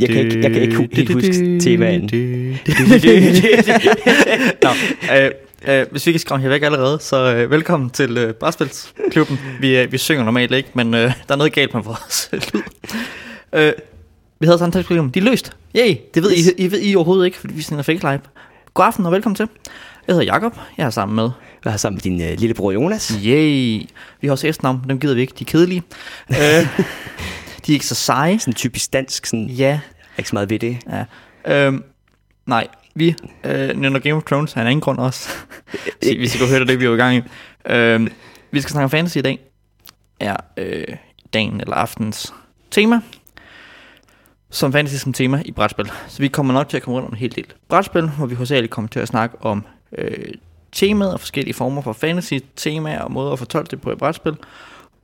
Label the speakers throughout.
Speaker 1: Jeg kan ikke, jeg kan ikke helt huske temaen.
Speaker 2: Nå, øh, øh, hvis vi ikke skræmmer her væk allerede, så øh, velkommen til øh, Brætspilsklubben. Vi, øh, vi synger normalt ikke, men øh, der er noget galt med vores lyd. Øh, vi havde samtalsprogram. De er løst. Yay, det ved, I, I, ved I overhovedet ikke, fordi vi sender fake live. God aften og velkommen til. Jeg hedder Jakob. Jeg er sammen med.
Speaker 1: Jeg har sammen med din uh, lillebror Jonas.
Speaker 2: Yay. Vi har også efternavn. Dem gider vi ikke. De er kedelige. øh, de er ikke så seje.
Speaker 1: Sådan typisk dansk, sådan
Speaker 2: Ja,
Speaker 1: ikke så meget ved det.
Speaker 2: Ja. Øhm, nej, vi øh, nævner Game of Thrones af en anden grund også. Så Hvis I kunne høre det, vi er i gang i. Øhm, vi skal snakke om fantasy i dag. Er øh, dagen eller aftens tema. Som fantasy som tema i brætspil. Så vi kommer nok til at komme rundt om en hel del brætspil, hvor vi hovedsageligt kommer til at snakke om øh, temaet og forskellige former for fantasy temaer og måder at fortolke det på i brætspil.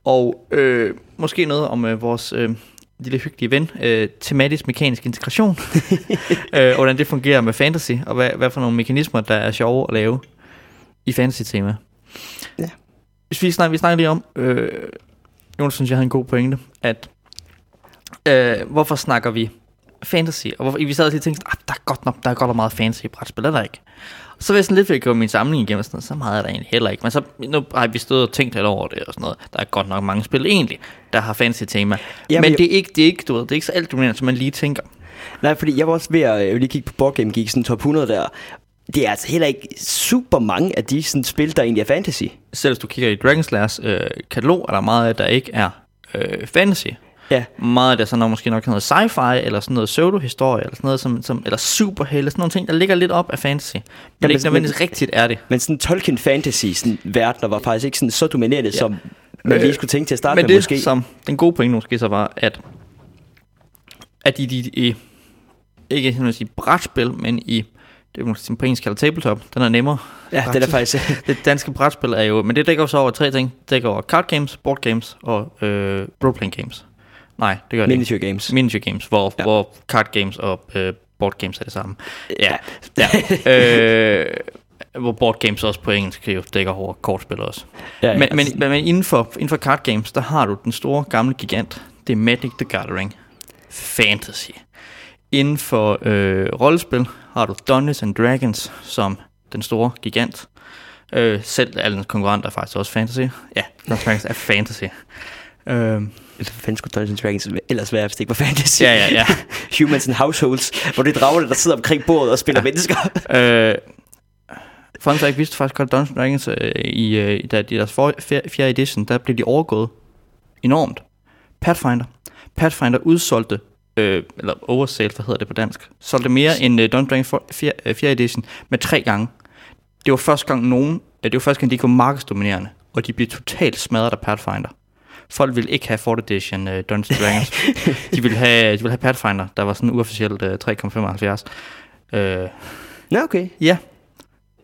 Speaker 2: Og øh, måske noget om øh, vores øh, lille hyggelige ven, øh, tematisk mekanisk integration. øh, og hvordan det fungerer med fantasy, og hvad, hvad for nogle mekanismer, der er sjove at lave i fantasy-tema.
Speaker 1: Ja.
Speaker 2: Hvis vi snakker, vi snakker lige om, øh, Jonas synes, jeg havde en god pointe, at øh, hvorfor snakker vi fantasy? Og hvorfor, vi sad og tænkte, ah, der er godt nok, der er godt nok meget fantasy i brætspil, er der ikke? Så vil jeg sådan lidt, ved at gå min samling igennem, og sådan noget, så meget er der egentlig heller ikke. Men så nu har vi stået og tænkt lidt over det og sådan noget. Der er godt nok mange spil egentlig, der har fantasy tema.
Speaker 1: Jamen,
Speaker 2: men
Speaker 1: jeg-
Speaker 2: det er ikke, det er ikke, du ved, det er ikke så alt dominerende, som man lige tænker.
Speaker 1: Nej, fordi jeg var også ved at jeg lige kigge på Board Game Geek, sådan top 100 der. Det er altså heller ikke super mange af de sådan, spil, der egentlig er fantasy.
Speaker 2: Selv hvis du kigger i Dragonslayers øh, katalog, er der meget af, der ikke er øh, fantasy.
Speaker 1: Ja,
Speaker 2: Meget af det er sådan noget, måske nok noget sci-fi, eller sådan noget pseudo-historie, eller sådan noget, som, som, eller superhelte, sådan nogle ting, der ligger lidt op af fantasy. Men
Speaker 1: Jamen,
Speaker 2: ikke nødvendigvis rigtigt er det.
Speaker 1: men sådan Tolkien fantasy sådan, verdener var faktisk ikke sådan så dominerende, ja. som man lige skulle tænke til at starte
Speaker 2: Men
Speaker 1: med
Speaker 2: det,
Speaker 1: måske.
Speaker 2: som den gode pointe måske så var, at, at i de, i, ikke sådan at sige brætspil, men i, det er måske på engelsk kalder tabletop, den er nemmere.
Speaker 1: Ja, det er faktisk...
Speaker 2: Det danske brætspil er jo, men det dækker jo så over tre ting. Det dækker over card games, board games og øh, role-playing games. Nej, det gør det ikke.
Speaker 1: Miniature games.
Speaker 2: Miniature games, hvor,
Speaker 1: Ja.
Speaker 2: hvor card games og øh, board games er det samme. Ja,
Speaker 1: Ja.
Speaker 2: ja. øh, hvor board games også på engelsk jo dækker over kortspil også.
Speaker 1: Ja, ja,
Speaker 2: Men,
Speaker 1: altså-
Speaker 2: men, men inden, for, inden for card games, der har du den store gamle gigant. Det er Magic the Gathering. Fantasy. Inden for øh, rollespil har du Dungeons and Dragons som den store gigant. Øh, selv alle konkurrenter er faktisk også fantasy. Ja, Dungeons Dragons er fantasy. Øh,
Speaker 1: fanden skulle Dungeons Dragons ellers være, hvis det ikke var fantasy?
Speaker 2: ja, ja, ja.
Speaker 1: Humans and Households, hvor det er dragerne, der sidder omkring bordet og spiller ja. mennesker.
Speaker 2: øh, fun fact, vidste faktisk godt, Dungeons Dragons øh, i, øh, da i deres for, fjer- fjerde edition, der blev de overgået enormt. Pathfinder. Pathfinder udsolgte, øh, eller oversale, hvad hedder det på dansk, solgte mere end øh, Dungeons Dragons for, fjerde, øh, fjerde edition med tre gange. Det var første gang nogen, øh, det var første gang, de kom markedsdominerende, og de blev totalt smadret af Pathfinder. Folk ville ikke have 4th edition øh, Dungeons Dragons. de ville have, de ville have Pathfinder, der var sådan uofficielt øh, 3,75. Øh,
Speaker 1: Nå, okay.
Speaker 2: ja,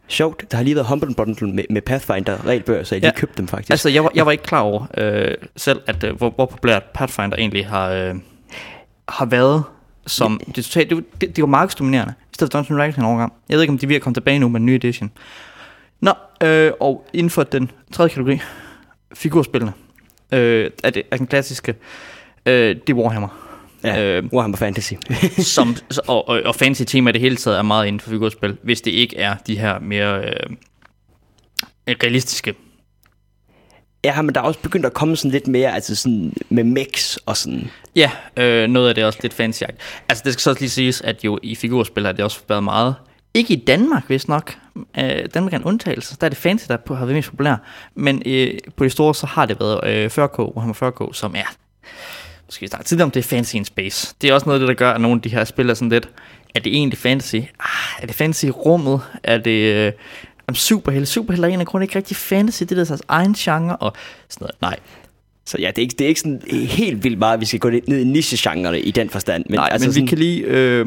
Speaker 1: Sjovt. Der har lige været Humble Bundle med, med Pathfinder regelbøger, så jeg lige
Speaker 2: Ja.
Speaker 1: købte dem faktisk.
Speaker 2: Altså, jeg var, jeg var ikke klar over øh, selv, at øh, hvor, hvor populært Pathfinder egentlig har, øh, har været. Som, det, er totalt, det, det, det var markedsdominerende, i stedet for Dungeons Dragons en overgang. Jeg ved ikke, om de at komme tilbage nu med en ny edition. Nå, øh, og inden for den tredje kategori, figurspillene, øh, er, det, er den klassiske, øh, det er Warhammer.
Speaker 1: ja,
Speaker 2: øh,
Speaker 1: Warhammer Fantasy.
Speaker 2: som, og, og, og fantasy tema i det hele taget er meget inden for figurspil, hvis det ikke er de her mere øh, realistiske
Speaker 1: ja, men der er også begyndt at komme sådan lidt mere, altså sådan med mix og sådan.
Speaker 2: Ja, øh, noget af det er også lidt fancy Altså det skal så også lige siges, at jo i figurspil har det også været meget, ikke i Danmark vist nok, øh, Danmark er en undtagelse, der er det fancy, der på- har været mest populær, men øh, på de store, så har det været øh, 40K, Warhammer 40K, som er, måske vi snakke tidligere om, det er fancy in space. Det er også noget af det, der gør, at nogle af de her spil er sådan lidt, er det egentlig fantasy? Ah, er det fantasy i rummet? Er det... Øh, om superhelte. Superhelte er en af grunde ikke rigtig fantasy, det er deres egen genre, og sådan noget. Nej,
Speaker 1: Så ja, det er ikke, det er ikke sådan helt vildt meget, at vi skal gå ned i niche-genrerne i den forstand.
Speaker 2: men, Nej, altså men
Speaker 1: sådan,
Speaker 2: vi kan lige... Øh,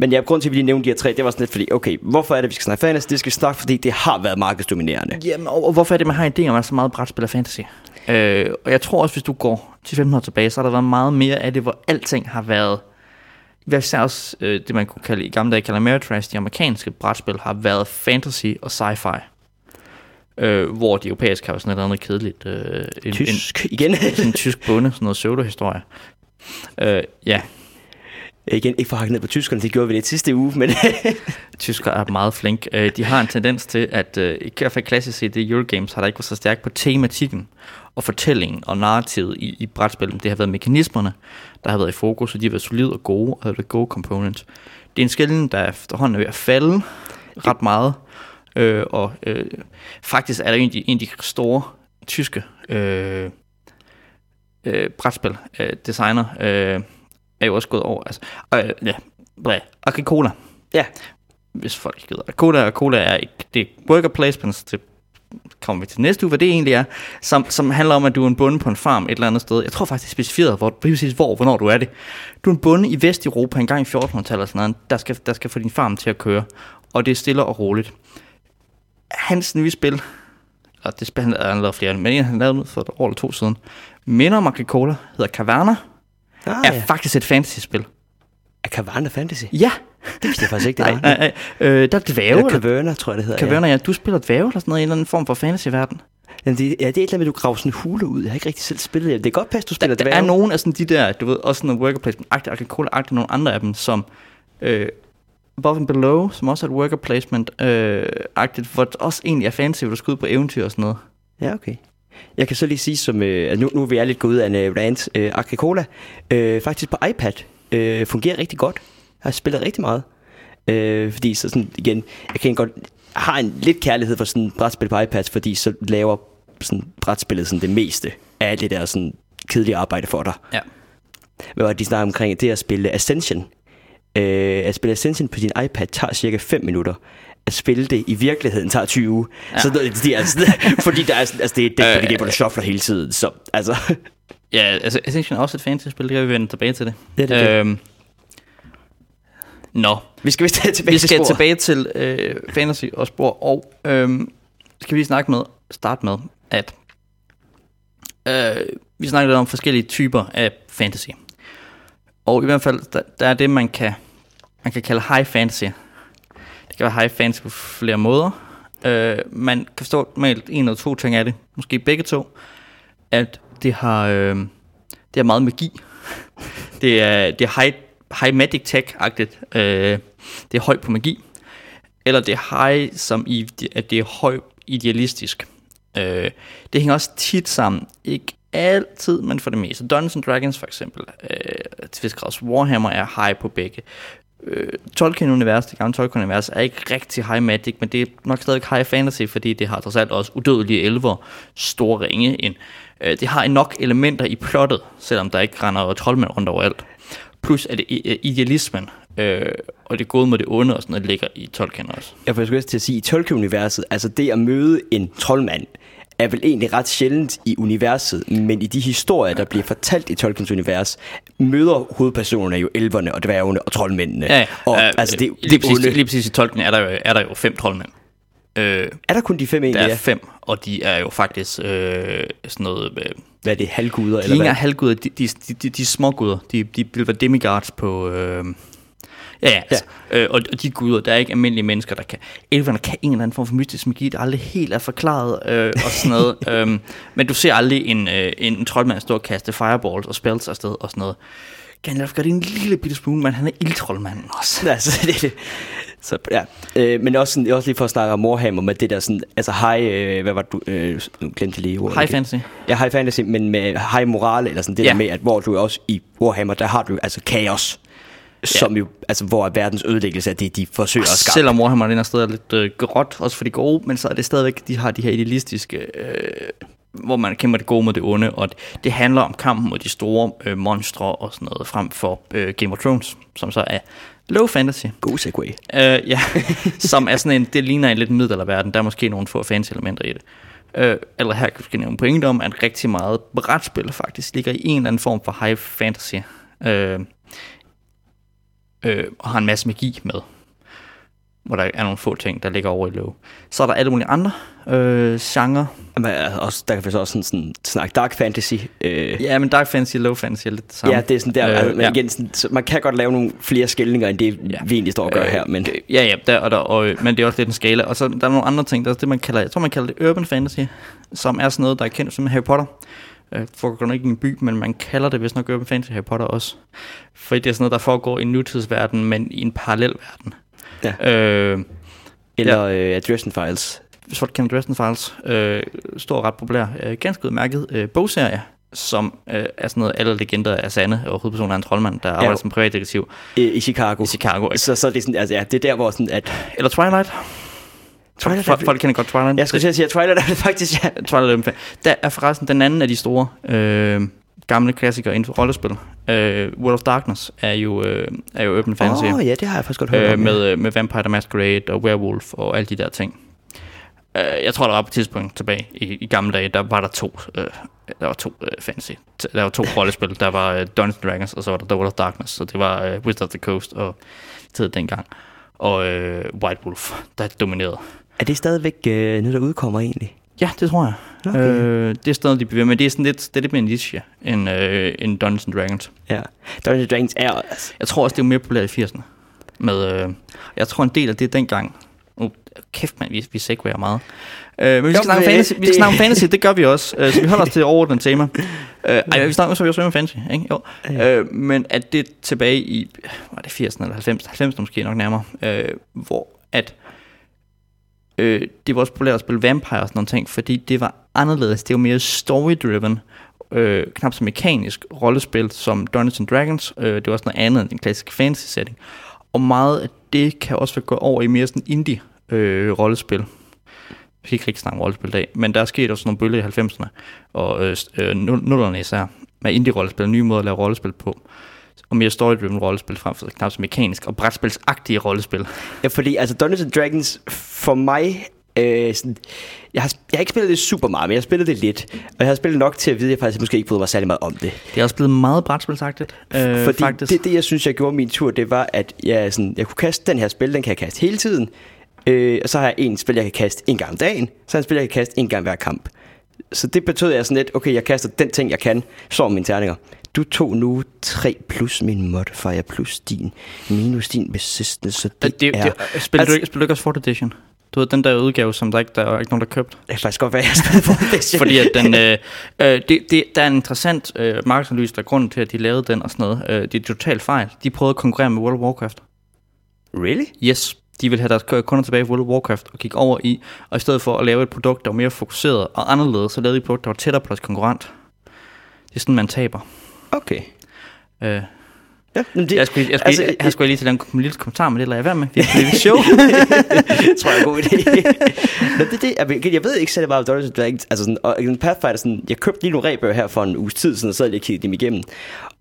Speaker 1: men ja, grund til, at vi lige nævnte de her tre, det var sådan lidt fordi, okay, hvorfor er det, vi skal snakke fantasy? Det skal vi snakke, fordi det har været markedsdominerende.
Speaker 2: Jamen, og, og hvorfor er det, man har en idé om, at så meget brætspil er fantasy? Øh, og jeg tror også, hvis du går til 15 år tilbage, så har der været meget mere af det, hvor alting har været... Hvad især også øh, det, man kunne kalde, i gamle dage kalde Ameritrash, de amerikanske brætspil, har været fantasy og sci-fi. øh, hvor de europæiske har jo sådan et eller andet kedeligt. Øh, en,
Speaker 1: Tysk igen.
Speaker 2: En, sådan en tysk bonde, sådan noget pseudo-historie. Øh, ja, Øh,
Speaker 1: igen, ikke for at hakke ned på tyskerne, det gjorde vi det sidste uge, men
Speaker 2: tyskere er meget flink. Øh, de har en tendens til, at øh, i hvert fald klassisk set, i Eurogames har der ikke været så stærkt på tematikken og fortællingen og narrativet i, i brætspillet. Det har været mekanismerne, der har været i fokus, og de har været solide og gode, og det gode components. Det er en skælden, der efterhånden er ved at falde ret meget, øh, og øh, faktisk er der en af de, en af de store tyske øh, øh, brætspil øh, designer, øh, er jo også gået over. Altså, øh, ja, blæ, Agricola.
Speaker 1: ja,
Speaker 2: Hvis folk ikke gider. Agricola, Agricola er ikke, det er worker placements, det kommer vi til næste uge, hvad det egentlig er, som, som handler om, at du er en bonde på en farm et eller andet sted. Jeg tror faktisk, det er specificeret, hvor, præcis hvor, hvornår du er det. Du er en bonde i Vesteuropa en gang i 1400-tallet, eller sådan noget, der skal, der skal få din farm til at køre. Og det er stille og roligt. Hans nye spil, og det spil, han lavet flere, men en han lavede for et år eller to siden, minder om Agricola, hedder Caverna,
Speaker 1: ah,
Speaker 2: er
Speaker 1: ja.
Speaker 2: faktisk et fantasy-spil.
Speaker 1: Er Caverna Fantasy?
Speaker 2: Ja,
Speaker 1: Det vidste jeg faktisk ikke, det
Speaker 2: nej,
Speaker 1: var.
Speaker 2: nej, nej. Øh, der er dværge,
Speaker 1: Eller Caverna, tror jeg, det hedder.
Speaker 2: Caverna, ja. Du spiller dværge eller sådan noget, i en eller anden form for fantasy-verden.
Speaker 1: Ja. Men det, ja, det er et eller andet med, du graver sådan en hule ud. Jeg har ikke rigtig selv spillet det. Det er godt passe, du
Speaker 2: Der,
Speaker 1: spiller
Speaker 2: der
Speaker 1: dværge.
Speaker 2: er nogle af sådan de der, du ved, også sådan noget worker placement-agtigt, Agricola-agtigt, nogle andre af dem, som øh, Above and Below, som også er et worker placement-agtigt, hvor det også egentlig er fantasy, hvor du skal ud på eventyr og sådan noget.
Speaker 1: Ja, okay. Jeg kan så lige sige, som, øh, nu, nu vil jeg lidt gå ud af en øh, rant. Øh, Agricola, øh, faktisk på iPad, øh, fungerer rigtig godt. Jeg har spillet rigtig meget. Øh, fordi så sådan, igen, jeg kan godt har en lidt kærlighed for sådan brætspil på iPad, fordi så laver sådan brætspillet sådan det meste af det der sådan kedelige arbejde for dig.
Speaker 2: Ja.
Speaker 1: Hvad var det, de snakker omkring? Det at spille Ascension. Øh, at spille Ascension på din iPad tager cirka 5 minutter. At spille det i virkeligheden tager 20. Ja. Så det, det er, altså, fordi der er, altså, det er det er, hvor du shuffler hele tiden. Så, altså,
Speaker 2: Ja, altså Ascension er også et fantasy-spil, det kan vi vende tilbage til det.
Speaker 1: Ja, det er det.
Speaker 2: Øhm, Nå,
Speaker 1: vi skal vist tilbage
Speaker 2: vi
Speaker 1: til
Speaker 2: skal
Speaker 1: sporet.
Speaker 2: tilbage til øh, fantasy og spor, og øhm, skal vi snakke med, starte med, at øh, vi snakker lidt om forskellige typer af fantasy. Og i hvert fald, der, der er det, man kan, man kan kalde high fantasy. Det være high fantasy på flere måder. Øh, man kan forstå normalt en eller to ting af det, måske begge to, at det har, øh, det har meget magi. Det er, det er high, high magic tech-agtigt. Øh, det er højt på magi. Eller det er high, som i, at det er højt idealistisk. Øh, det hænger også tit sammen. Ikke altid, men for det meste. Dungeons and Dragons for eksempel, øh, til Warhammer er high på begge. Øh, Tolkien-univers, det gamle Tolkien-univers, er ikke rigtig high magic, men det er nok stadig high fantasy, fordi det har trods alt også udødelige elver, store ringe ind. Øh, det har nok elementer i plottet, selvom der ikke render troldmænd rundt overalt. Plus at det øh, idealismen, øh, og det gode mod det onde og sådan noget, ligger i Tolkien også.
Speaker 1: Jeg får også til at sige, i Tolkien-universet, altså det at møde en troldmand, er vel egentlig ret sjældent i universet, men i de historier, der bliver fortalt i Tolkiens univers, møder hovedpersonerne jo elverne og dværgene og troldmændene.
Speaker 2: Ja,
Speaker 1: og
Speaker 2: øh,
Speaker 1: altså det,
Speaker 2: lige,
Speaker 1: det
Speaker 2: præcis,
Speaker 1: onde.
Speaker 2: lige præcis i Tolkien er der jo, er der jo fem troldmænd. Øh,
Speaker 1: Er der kun de fem
Speaker 2: der
Speaker 1: egentlig?
Speaker 2: er
Speaker 1: Ja.
Speaker 2: fem, og de er jo faktisk øh, sådan noget... Øh,
Speaker 1: Hvad er det, halvguder?
Speaker 2: de er
Speaker 1: eller
Speaker 2: ikke
Speaker 1: hvad?
Speaker 2: engang halvguder, de, de, de, de, de er småguder. De, de vil være demigods på... Øh, ja, ja, altså, øh, og, og de guder, der er ikke almindelige mennesker, der kan... Elverne kan en eller anden form for mystisk magi, der aldrig helt er forklaret, øh, og sådan noget. øhm, men du ser aldrig en, øh, en, en troldmand stå og kaste fireballs og spells afsted og sådan noget. Gandalf gør det en lille bitte smule, men han er ildtroldmanden også.
Speaker 1: Altså, det, er det. Så, ja. øh, men også, sådan, også lige for at snakke om Warhammer med det der sådan, altså high, øh, hvad var det, du, øh, nu glemte lige ordet.
Speaker 2: High fantasy.
Speaker 1: Ja, high fantasy, men med high moral, eller sådan det
Speaker 2: Ja.
Speaker 1: der med, at hvor du også i Warhammer, der har du altså kaos, som jo, altså hvor er verdens ødelæggelse er det, de forsøger at skabe.
Speaker 2: Selvom Warhammer den er stadig lidt øh, gråt, også for de gode, men så er det stadigvæk, de har de her idealistiske, øh, hvor man kæmper det gode mod det onde, og det handler om kampen mod de store øh, monstre og sådan noget, frem for øh, Game of Thrones, som så er low fantasy.
Speaker 1: God segway.
Speaker 2: Øh, ja, som er sådan en, det ligner en lidt middelalderverden, der er måske nogle få fancy elementer i det. Øh, eller her kan jeg nævne pointe om, at rigtig meget brætspil faktisk ligger i en eller anden form for high fantasy. Øh, øh, og har en masse magi med. hvor der er nogle få ting, der ligger over i low. Så er der alle mulige andre øh, genre.
Speaker 1: Men også, der kan vi så også sådan, sådan snakke dark fantasy. Øh,
Speaker 2: Ja, men dark fantasy og low fantasy er lidt det samme.
Speaker 1: ja, det er sådan der,
Speaker 2: Øh,
Speaker 1: altså, men
Speaker 2: ja.
Speaker 1: igen, sådan, så man kan godt lave nogle flere skældninger, end det
Speaker 2: Ja.
Speaker 1: vi egentlig står og gør øh, her, men
Speaker 2: Ja, ja, der, og der, og, øh, men det er også lidt en skala. Og så der er nogle andre ting, der er det, man kalder, jeg tror, man kalder det urban fantasy, som er sådan noget, der er kendt som Harry Potter. Øh, foregår nok ikke i en by, men man kalder det vist nok urban fantasy Harry Potter også. Fordi det er sådan noget, der foregår i en nutidsverden, men i en parallel verden.
Speaker 1: Ja.
Speaker 2: Øh,
Speaker 1: eller ja. øh, Dresden Files.
Speaker 2: folk kender Dresden Files, øh, stor ret populær, øh, ganske udmærket øh, bogserie, som øh, er sådan noget, alle legender er sande, og hovedpersonen er en troldmand, der arbejder som privatdetektiv
Speaker 1: I, i Chicago.
Speaker 2: i Chicago. Ikke?
Speaker 1: Så, så er det sådan, altså ja, det er der, hvor sådan, at...
Speaker 2: Eller Twilight.
Speaker 1: Twilight
Speaker 2: folk, folk kender godt Twilight.
Speaker 1: Jeg skulle til at sige, at Twilight er det faktisk, ja.
Speaker 2: Twilight er. Der er forresten den anden af de store øh, gamle klassikere inden for rollespil. Øh, World of Darkness er jo, øh, er jo open fantasy.
Speaker 1: Åh, oh, ja, det har jeg faktisk godt hørt
Speaker 2: øh,
Speaker 1: om.
Speaker 2: med, øh, med Vampire the Masquerade og Werewolf og alle de der ting. Øh, jeg tror, der var på et tidspunkt tilbage i, i gamle dage, der var der to, øh, der var to øh, fantasy. Der var to rollespil. Der var øh, Dungeons Dragons, og så var der The World of Darkness. Så det var øh, Wizard of the Coast og tid dengang. Og øh, White Wolf, der dominerede.
Speaker 1: Er det stadigvæk øh, noget, der udkommer egentlig?
Speaker 2: Ja, det tror jeg.
Speaker 1: Okay.
Speaker 2: Øh, det er stadig de bevæger, men det er sådan lidt, det er lidt mere en niche end, øh, end Dungeons and Dragons.
Speaker 1: Ja. Dungeons Dragons er... Altså,
Speaker 2: Jeg tror også, det var mere populært i 80'erne. Med, øh, jeg tror, en del af det dengang... Uh, kæft, man, vi, vi segwayer meget. Øh, men vi skal,
Speaker 1: Jo,
Speaker 2: snakke om fantasy, vi
Speaker 1: det-
Speaker 2: skal snakke om fantasy, det gør vi også. Øh, så vi holder os til overordnet tema. Øh, ej, vi snakker så vi også om fantasy, ikke? Jo. Øh, men at det tilbage i, var det 80'erne eller 90'erne, 90'erne måske nok nærmere, øh, hvor at øh, det var også populært at spille vampire og sådan nogle ting, fordi det var anderledes. Det var mere story-driven, øh, knap så mekanisk rollespil som Dungeons and Dragons. Øh, det var også noget andet end en klassisk fantasy-setting. Og meget af det kan også gå over i mere sådan indie øh, rollespil. Vi kan ikke rigtig snakke om rollespil i dag, men der er sket også nogle bølger i 90'erne og øh, øh, nul- nullerne især med indie-rollespil, nye måder at lave rollespil på og mere story-driven rollespil frem for knap så mekanisk og brætspilsagtige rollespil.
Speaker 1: Ja, fordi altså Dungeons and Dragons for mig... Øh, sådan, jeg, har, jeg har ikke spillet det super meget, men jeg har spillet det lidt. Og jeg har spillet nok til at vide, at jeg faktisk måske ikke bryder mig særlig meget om det.
Speaker 2: Det er også blevet meget brætspilsagtigt, øh,
Speaker 1: Fordi
Speaker 2: faktisk.
Speaker 1: det, det, jeg synes, jeg gjorde min tur, det var, at jeg, sådan, jeg kunne kaste den her spil, den kan jeg kaste hele tiden. Øh, og så har jeg en spil, jeg kan kaste en gang om dagen. Så har jeg en spil, jeg kan kaste en gang hver kamp. Så det betød jeg sådan lidt, okay, jeg kaster den ting, jeg kan, så mine terninger. Du tog nu 3 plus min modifier plus din minus din resistance, så det,
Speaker 2: det, det,
Speaker 1: er...
Speaker 2: det, spiller,
Speaker 1: altså-
Speaker 2: du, spiller du ikke også 4th edition? Du ved, den der udgave, som der ikke, der er ikke nogen, der købt.
Speaker 1: Det kan faktisk godt være, jeg spiller for det.
Speaker 2: Fordi at den, øh, øh, det, det, der er en interessant øh, markedsanalyse, der er grunden til, at de lavede den og sådan noget. Øh, det er totalt fejl. De prøvede at konkurrere med World of Warcraft.
Speaker 1: Really?
Speaker 2: Yes, de ville have deres kunder tilbage i World of Warcraft og gik over i, og i stedet for at lave et produkt, der var mere fokuseret og anderledes, så lavede de et produkt, der var tættere på deres konkurrent. Det er sådan, man taber.
Speaker 1: Okay.
Speaker 2: Øh,
Speaker 1: Ja, men det,
Speaker 2: jeg skulle, jeg skulle,
Speaker 1: altså,
Speaker 2: jeg, jeg skulle lige til lave en lille kommentar, men det lader jeg være med. Vi har et show.
Speaker 1: tror jeg er god idé. Men det, det, jeg, ved- jeg ved ikke særlig meget om Dungeons and Dragons. Altså sådan, og en Pathfinder, sådan, jeg købte lige nogle rebøger her for en uges tid, sådan, og så havde jeg kigget dem igennem.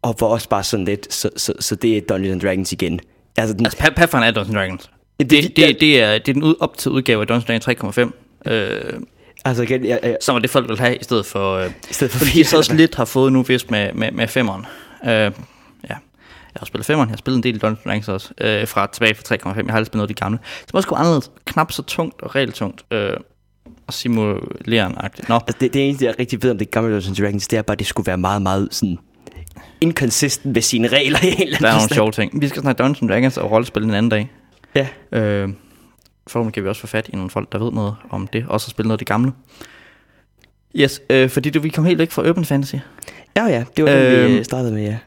Speaker 1: Og var også bare sådan lidt, så, så, så det er Dungeons and Dragons igen. Altså, den,
Speaker 2: altså, Pa- Pathfinder er Dungeons Dragons.
Speaker 1: det,
Speaker 2: Det, det, det, er, det er den ud, op til udgave af Dungeons Dragons 3.5. Øh,
Speaker 1: altså igen, jeg, jeg,
Speaker 2: som er det, folk vil have, i stedet for... Øh,
Speaker 1: i stedet for
Speaker 2: fordi de så også lidt har fået nu, vist med, med, med femmeren. Øh, ja. Jeg har spillet femmeren, jeg har spillet en del Dungeons Dragons også, øh, fra tilbage fra 3.5. Jeg har aldrig spillet noget af de gamle. Så var sgu anderledes, knap så tungt og regeltungt. Øh, og simulerende-agtigt. Nå,
Speaker 1: Altså, det, det eneste, jeg rigtig ved om det gamle Dungeons Dragons, det er bare, at det skulle være meget, meget sådan inconsistent ved sine regler i en eller anden
Speaker 2: der er nogle sjove ting. Vi skal snakke Dungeons Dragons og rollespil en anden dag.
Speaker 1: Ja.
Speaker 2: Øh, Forhåbentlig kan vi også få fat i nogle folk, der ved noget om det, også at spille noget af det gamle. Yes, øh, fordi du, vi kom helt væk fra Urban Fantasy.
Speaker 1: Ja, ja, det var det, vi
Speaker 2: Øhm,
Speaker 1: øh, startede med, ja.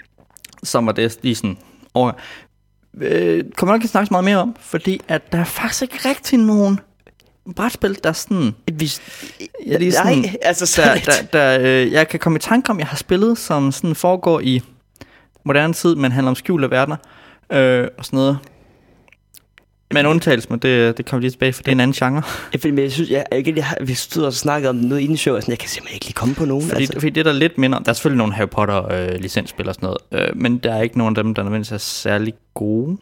Speaker 2: som var det lige sådan over. Øh, kommer nok ikke snakke så meget mere om, fordi at der er faktisk ikke rigtig nogen brætspil, der er sådan...
Speaker 1: Vi,
Speaker 2: Jeg, lige sådan
Speaker 1: nej, altså så
Speaker 2: der, der, der, øh, jeg kan komme i tanke om, jeg har spillet, som sådan foregår i moderne tid, men handler om skjulte verdener øh, og sådan noget. Men undtagelse, men det, det kommer lige tilbage, for det er en anden genre.
Speaker 1: Jeg, fordi, men jeg synes, jeg, jeg, jeg, vi stod og snakkede om noget inden show, og sådan, jeg kan simpelthen ikke lige komme på nogen.
Speaker 2: Fordi, altså. fordi det der er lidt mindre, der er selvfølgelig nogle Harry Potter øh, licensspil og sådan noget, øh, men der er ikke nogen af dem, der nødvendigvis er særlig gode.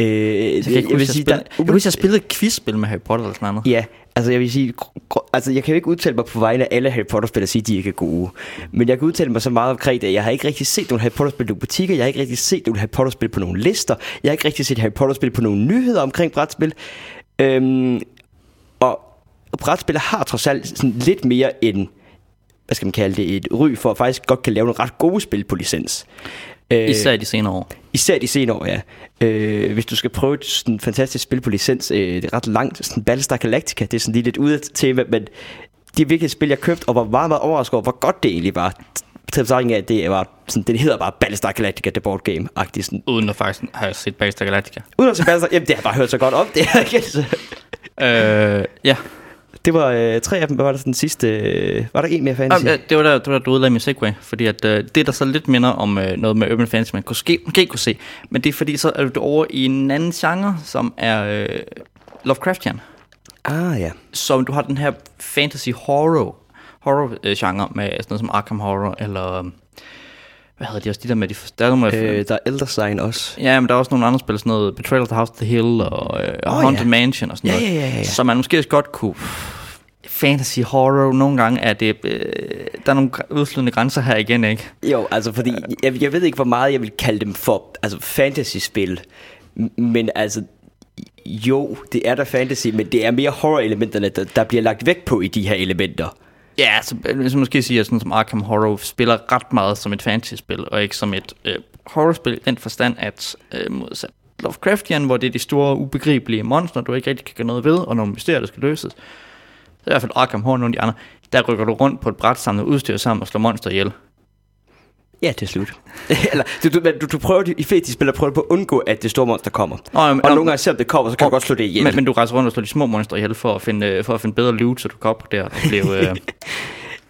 Speaker 1: Øh,
Speaker 2: Jeg kan ikke huske, jeg, spille, jeg, kan huske, jeg spillede et quizspil med Harry Potter eller sådan noget.
Speaker 1: Ja, altså jeg vil sige, altså jeg kan jo ikke udtale mig på vegne af alle Harry Potter-spil og sige, at de ikke er gode. Men jeg kan udtale mig så meget omkring det, jeg har ikke rigtig set nogle Harry Potter-spil i nogle butikker, jeg har ikke rigtig set nogle Harry Potter-spil på nogle lister, jeg har ikke rigtig set Harry Potter-spil på nogle nyheder omkring brætspil. Øhm, og brætspil har trods alt sådan lidt mere end, hvad skal man kalde det, et ry for at faktisk godt kan lave nogle ret gode spil på licens. Øh,
Speaker 2: Især de senere år.
Speaker 1: Især de senere år, ja. Øh, hvis du skal prøve et sådan fantastisk spil på licens, øh, det er ret langt, sådan Battlestar Galactica, det er sådan lige lidt ude af tema, men det er virkelig et spil, jeg købte, og var meget, meget overrasket over, hvor godt det egentlig var. Til sammenligning af, at det var sådan, det hedder bare Battlestar Galactica, The Board Game-agtigt. Sådan.
Speaker 2: Uden at faktisk have set Battlestar Galactica.
Speaker 1: Uden at se Battlestar, jamen det har jeg bare hørt så godt om, det her ikke?
Speaker 2: Øh, ja.
Speaker 1: Det var øh, tre af dem, hvad var der den sidste, øh, var der en mere fantasy?
Speaker 2: Jamen, det var der, det var der du udlagde min segway, fordi at, øh, det der så lidt minder om øh, noget med Urban Fantasy, man kunne ske, måske kunne se, men det er fordi, så er du over i en anden genre, som er øh, Lovecraftian.
Speaker 1: Ah ja.
Speaker 2: Så du har den her fantasy horror, horror øh, genre med sådan noget som Arkham Horror, eller hvad hedder de også, de der med de der er nogle,
Speaker 1: Øh, der er Elder Sign også.
Speaker 2: Ja, men der er også nogle andre spil, sådan noget Betrayal of the House of the Hill og øh, oh, Haunted
Speaker 1: ja.
Speaker 2: Mansion og sådan noget.
Speaker 1: ja, ja, ja.
Speaker 2: Så man måske også godt kunne fantasy horror nogle gange er det øh, der er nogle udslidende grænser her igen, ikke?
Speaker 1: Jo, altså fordi, jeg, jeg ved ikke, hvor meget jeg vil kalde dem for altså fantasy-spil. Men altså, jo, det er der fantasy, men det er mere horror-elementerne, der, der bliver lagt vægt på i de her elementer.
Speaker 2: Ja, så øh, hvis man måske siger sådan som Arkham Horror spiller ret meget som et fantasy-spil og ikke som et øh, horrorspil i den forstand, at øh, modsat Lovecraftian, hvor det er de store ubegribelige monster, du ikke rigtig kan gøre noget ved, og nogle mysterier, der skal løses. Så i hvert fald Arkham Horror og nogle af de andre, der rykker du rundt på et bræt samler udstyr sammen og slår monster ihjel.
Speaker 1: Ja, er slut. Eller, du, du, du, du prøver, de- i flest de spiller prøver på at undgå, at det store monster kommer.
Speaker 2: Jamen,
Speaker 1: Og
Speaker 2: nå,
Speaker 1: nogle gange, selvom det kommer, så kan du godt slå det ihjel.
Speaker 2: Men, men du rejser rundt og slår de små monstre ihjel for at finde, øh, for at finde bedre loot, så du kan opgradere og blive... Øh,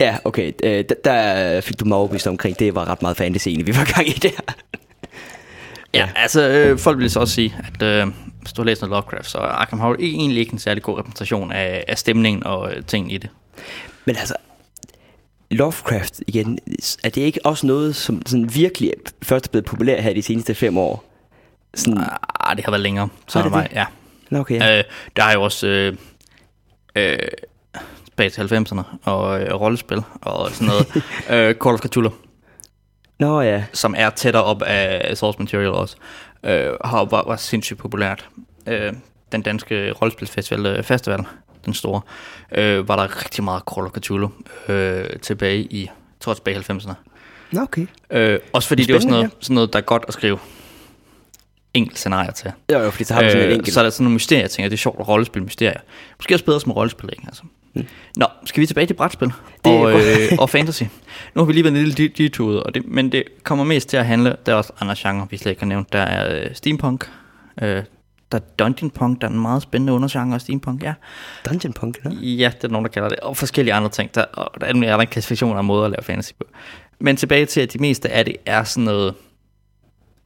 Speaker 1: Ja, okay. Øh, der, der fik du mig overbevist omkring, det var ret meget fantasy, vi var gang i der.
Speaker 2: Ja, altså øh, folk vil så også sige, at øh, hvis du har læst noget Lovecraft, så er Arkham Horror egentlig ikke en særlig god repræsentation af, af stemningen og øh, ting i det.
Speaker 1: Men altså, Lovecraft igen, er det ikke også noget, som sådan virkelig først er blevet populært her de seneste fem år? Sådan,
Speaker 2: Ah, det har været længere. Så
Speaker 1: Har det
Speaker 2: mig,
Speaker 1: det?
Speaker 2: Ja.
Speaker 1: Nå, okay, ja.
Speaker 2: Øh, der er jo også øh, øh, tilbage til 90'erne og øh, rollespil og sådan noget. øh, Call of Cthulhu,
Speaker 1: Nå ja,
Speaker 2: som er tættere op af source material også, øh, har var, var sindssygt populært. Øh, den danske rollespilsfestival, øh, festival, den store, øh, var der rigtig meget Call of Cthulhu øh, tilbage i, jeg tror tilbage i 90'erne.
Speaker 1: Nå, okay.
Speaker 2: Øh, også fordi det var sådan noget, sådan noget, der er godt at skrive enkelt scenarier til.
Speaker 1: Jo, jo, fordi så har du sådan en
Speaker 2: Øh,
Speaker 1: enkelt.
Speaker 2: så er der sådan nogle mysterier, jeg tænker, det er sjovt at rollespille mysterier. Måske også bedre som rollespil, ikke? Altså. Mm. Nå, skal vi tilbage til brætspil
Speaker 1: Det
Speaker 2: og, øh, og fantasy. Nu har vi lige været en lille de- detour, og det, men det kommer mest til at handle, der er også andre genrer, vi slet ikke har nævnt. Der er øh, steampunk, øh, der er dungeon punk, der er en meget spændende undergenre af steampunk, ja.
Speaker 1: Dungeon Punk, nå?
Speaker 2: Ja, det er nogen, der kalder det. Og forskellige andre ting. Der, og der er, en klassifikation af måder at lave fantasy på. Men tilbage til, at de meste af det er sådan noget...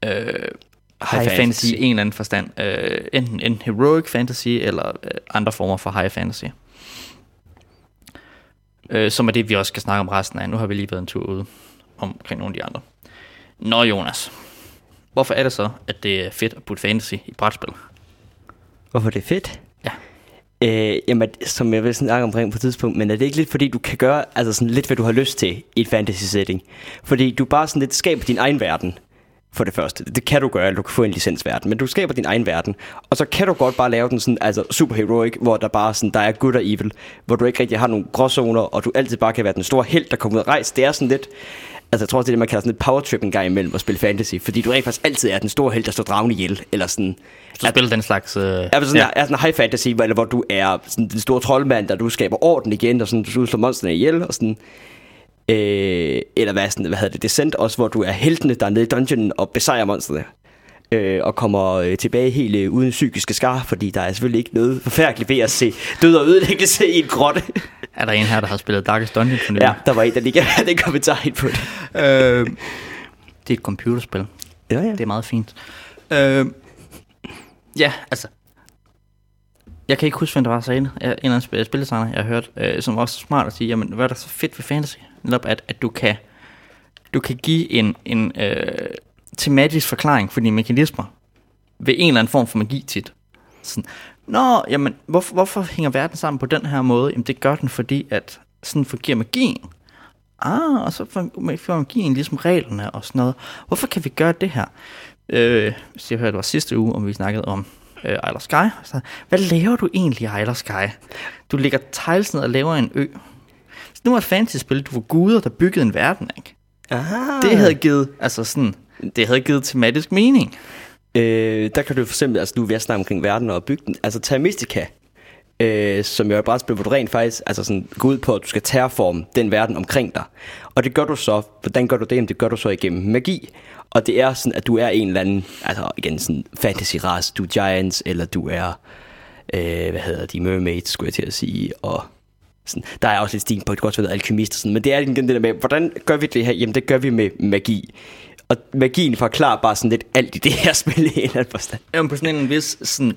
Speaker 2: Øh, high,
Speaker 1: High
Speaker 2: fantasy.
Speaker 1: fantasy.
Speaker 2: i en eller anden forstand. Øh, enten en heroic fantasy, eller øh, andre former for high fantasy. Øh, som er det, vi også skal snakke om resten af. Nu har vi lige været en tur ude omkring nogle af de andre. Nå Jonas, hvorfor er det så, at det er fedt at putte fantasy i brætspil?
Speaker 1: Hvorfor det er fedt?
Speaker 2: Ja.
Speaker 1: Øh, jamen, som jeg vil snakke omkring på et tidspunkt, men er det ikke lidt fordi, du kan gøre altså sådan lidt, hvad du har lyst til i et fantasy setting? Fordi du bare sådan lidt skaber din egen verden, for det første. Det kan du gøre, eller du kan få en licensverden, men du skaber din egen verden. Og så kan du godt bare lave den sådan, altså superheroic, hvor der bare sådan, der er good og evil, hvor du ikke rigtig har nogle gråzoner, og du altid bare kan være den store held, der kommer ud og rejse. Det er sådan lidt, altså jeg tror også, det er det, man kalder sådan et power trip en gang imellem at spille fantasy, fordi du rent faktisk altid er den store held, der står dragen ihjel, eller sådan.
Speaker 2: Du spiller den slags... Øh,
Speaker 1: men sådan, ja. er sådan en high fantasy, hvor, eller hvor du er sådan den store troldmand, der du skaber orden igen, og sådan, du slår monsterne ihjel, og sådan... Øh, eller hvad, sådan, hvad hedder det, Descent også, hvor du er heltene, der er nede i dungeonen og besejrer monsterne. Øh, og kommer øh, tilbage helt øh, uden psykiske skar, fordi der er selvfølgelig ikke noget forfærdeligt ved at se død og ødelæggelse i en grotte.
Speaker 2: Er der en her, der har spillet Darkest Dungeon for nylig?
Speaker 1: ja, der var en, der lige gav den kommentar ind på det.
Speaker 2: Øh, det er et computerspil.
Speaker 1: Ja, ja.
Speaker 2: Det er meget fint. Øh, ja, altså. Jeg kan ikke huske, hvem der var, sagde det. En eller anden spil- spilledesigner, jeg har hørt, øh, som var også smart at sige, jamen, hvad er der så fedt ved fantasy? Netop, at, at du kan du kan give en, en øh, tematisk forklaring for dine mekanismer ved en eller anden form for magi tit. Sådan, Nå, jamen, hvorfor, hvorfor hænger verden sammen på den her måde? Jamen, det gør den, fordi at sådan fungerer magien. Ah, og så får magien ligesom reglerne og sådan noget. Hvorfor kan vi gøre det her? Øh, hvis jeg hørte, det var sidste uge, om vi snakkede om øh, Isle of Sky. Så, hvad laver du egentlig i Isle of Sky? Du lægger tiles ned og laver en ø. Så nu er et fantasy-spil, du var guder, der byggede en verden, ikke?
Speaker 1: Aha.
Speaker 2: Det havde givet, altså sådan, det havde givet tematisk mening.
Speaker 1: Øh, der kan du for eksempel, altså nu er vi snakke omkring verden og bygden, altså Termistica, øh, som jo er et brætspil, hvor du rent faktisk altså sådan, går ud på, at du skal terraforme den verden omkring dig. Og det gør du så, hvordan gør du det? Det gør du så igennem magi. Og det er sådan, at du er en eller anden, altså igen sådan fantasy race, du er giants, eller du er, øh, hvad hedder de, mermaids, skulle jeg til at sige, og sådan, der er også lidt stil på, det godt være alkymist og sådan, men det er igen det der med, hvordan gør vi det her? Jamen det gør vi med magi. Og magien forklarer bare sådan lidt alt i det her spil i en eller anden forstand.
Speaker 2: Jamen på sådan en vis sådan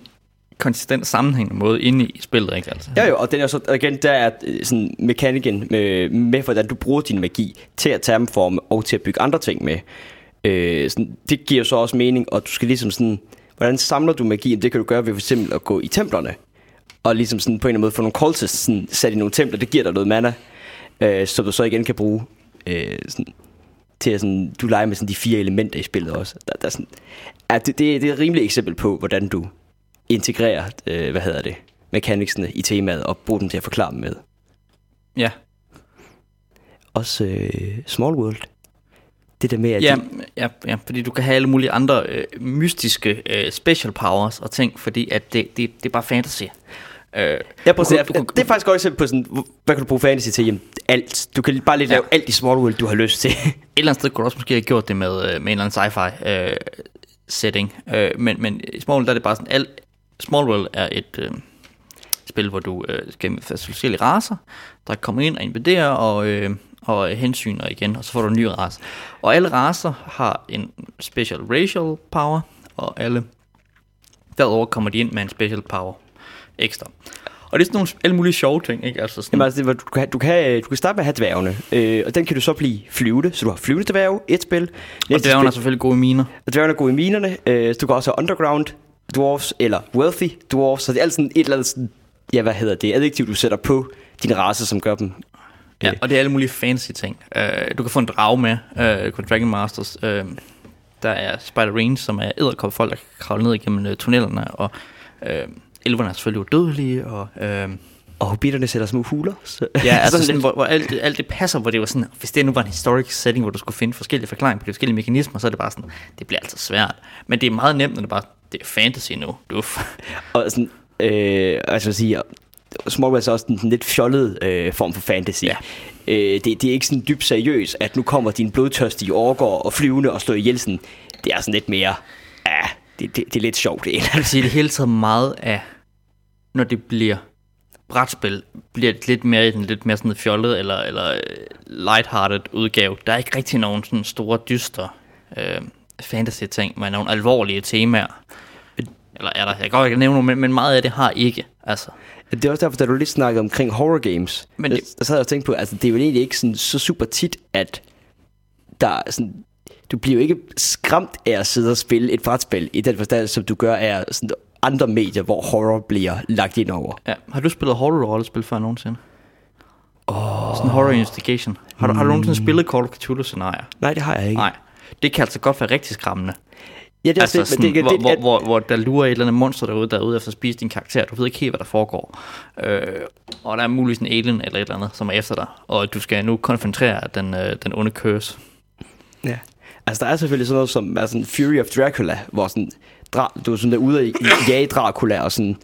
Speaker 2: konsistent sammenhængende måde inde i spillet, ikke altså?
Speaker 1: Ja jo, og den er så, igen, der er øh, sådan mekanikken med, med, hvordan du bruger din magi til at termforme og til at bygge andre ting med. Øh, sådan, det giver så også mening, og du skal ligesom sådan, hvordan samler du magi? Det kan du gøre ved for eksempel at gå i templerne, og ligesom sådan på en eller anden måde få nogle cultists sådan, sat i nogle templer, det giver dig noget mana, øh, som du så igen kan bruge øh, sådan, til at sådan, du leger med sådan de fire elementer i spillet også. Der, der er sådan, ja, det, det, det er et rimeligt eksempel på, hvordan du integrerer, øh, hvad hedder det, mekaniksene i temaet, og bruger dem til at forklare dem med.
Speaker 2: Ja.
Speaker 1: Også øh, Small World. Det der med, at
Speaker 2: Ja,
Speaker 1: de,
Speaker 2: ja, ja, fordi du kan have alle mulige andre øh, mystiske øh, special powers og ting, fordi at det, det, det er bare fantasy. Øh,
Speaker 1: Ja,
Speaker 2: kunne- du kunne-
Speaker 1: det er faktisk godt eksempel på sådan, hvad kan du bruge fantasy til? Jamen, alt. Du kan bare lidt
Speaker 2: Ja.
Speaker 1: lave alt i Small World, du har lyst til.
Speaker 2: et eller andet sted kunne du også måske have gjort det med, øh, med en eller anden sci-fi øh, setting. Øh, men, men i Small World, der er det bare sådan, alt, Small World er et øh, spil, hvor du øh, skal forskellige raser, der kommer ind og invaderer og, øh, og hensyner igen, og så får du en ny race. Og alle raser har en special racial power, og alle derudover kommer de ind med en special power ekstra. Og det er sådan nogle alle mulige sjove ting, ikke? Altså sådan,
Speaker 1: Jamen, altså, det, du, kan, du, kan, du kan starte med at have dværgene, øh, og den kan du så blive flyvende. Så du har flyvende dværge, et spil.
Speaker 2: og dværgene er
Speaker 1: spil,
Speaker 2: selvfølgelig gode i miner.
Speaker 1: og dværgene er gode i minerne. Øh, du kan også have underground dwarfs, eller wealthy dwarfs. Så det er alt sådan et eller andet, sådan, ja, hvad hedder det, adjektiv, du sætter på din race, som gør dem.
Speaker 2: Ja,
Speaker 1: Øh.
Speaker 2: og det er alle mulige fancy ting. Uh, du kan få en drage med, uh, på Dragon Masters. Uh, der er Spider Range, som er æderkopfolk, der kan kravle ned igennem uh, tunnelerne, og uh, elverne er selvfølgelig udødelige, og... Uh,
Speaker 1: Og hobitterne sætter små huler. Så,
Speaker 2: ja, altså sådan, hvor, hvor alt, det, alt det passer, hvor det var sådan, hvis det nu var en historic setting, hvor du skulle finde forskellige forklaringer på de forskellige mekanismer, så er det bare sådan, det bliver altså svært. Men det er meget nemt, når det bare, det er fantasy nu. Du,
Speaker 1: Og sådan, øh, altså sige, Small World er også en lidt fjollet øh, form for fantasy.
Speaker 2: Ja.
Speaker 1: Øh, det, det er ikke sådan dybt seriøst, at nu kommer din blodtørstige overgår og flyvende og slår ihjel sådan. Det er sådan lidt mere, ja, det, det, det er lidt sjovt det ene.
Speaker 2: Jeg vil sige, det hele taget meget af, når det bliver brætspil, bliver det lidt mere i den lidt mere sådan fjollet eller, eller øh, lighthearted udgave. Der er ikke rigtig nogen sådan store, dystre øh, fantasy-ting med nogle alvorlige temaer. Eller er der? Jeg kan godt ikke nævne nogen, men, men meget af det har ikke. Altså.
Speaker 1: Det er også derfor, da du lidt snakkede omkring horror games.
Speaker 2: Men det-
Speaker 1: så havde jeg tænkt på, altså det er jo egentlig ikke sådan, så super tit, at der er sådan, du bliver jo ikke skræmt af at sidde og spille et brætspil, i den forstand, som du gør af sådan andre medier, hvor horror bliver lagt ind over.
Speaker 2: Ja. Har du spillet horror-rollespil før nogensinde? Oh. Sådan horror investigation. Har du, har du nogensinde spillet Call of Cthulhu-scenarier?
Speaker 1: Nej, det har jeg ikke.
Speaker 2: Nej. Det kan altså godt være rigtig skræmmende.
Speaker 1: Ja, det er
Speaker 2: Altså
Speaker 1: altså,
Speaker 2: sådan,
Speaker 1: det, det,
Speaker 2: hvor,
Speaker 1: det,
Speaker 2: hvor,
Speaker 1: det,
Speaker 2: hvor, hvor der lurer et eller andet monster derude, der er ude efter at spise din karakter. Du ved ikke helt, hvad der foregår. Øh, og der er muligvis en alien eller et eller andet, som er efter dig. Og du skal nu konfrontere den, øh, den onde curse.
Speaker 1: Ja. Altså, der er selvfølgelig sådan noget som er sådan Fury of Dracula, hvor sådan, dra, du er sådan der ude at jage Dracula, og sådan,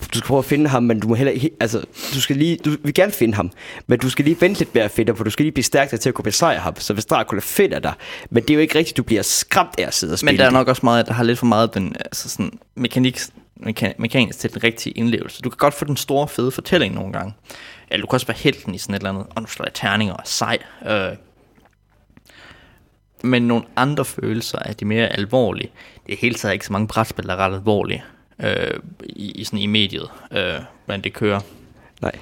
Speaker 1: du skal prøve at finde ham, men du må heller ikke, altså, du skal lige, du vil gerne finde ham, men du skal lige vente lidt med at finde ham, for du skal lige blive stærkere til at kunne besejre ham, så hvis Dracula finder dig, men det er jo ikke rigtigt, du bliver skræmt af at sidde og spille
Speaker 2: Men der er nok også meget, der har lidt for meget den altså sådan, mekanik, meka, mekanisk til den rigtige indlevelse. Du kan godt få den store, fede fortælling nogle gange. Eller du kan også være helten i sådan et eller andet, og nu slår jeg terninger og sej. Øh. Men nogle andre følelser er de mere alvorlige. Det er helt taget ikke så mange brætspil, der er ret alvorlige øh, i, i, sådan i mediet, øh, hvordan det kører.
Speaker 1: Nej.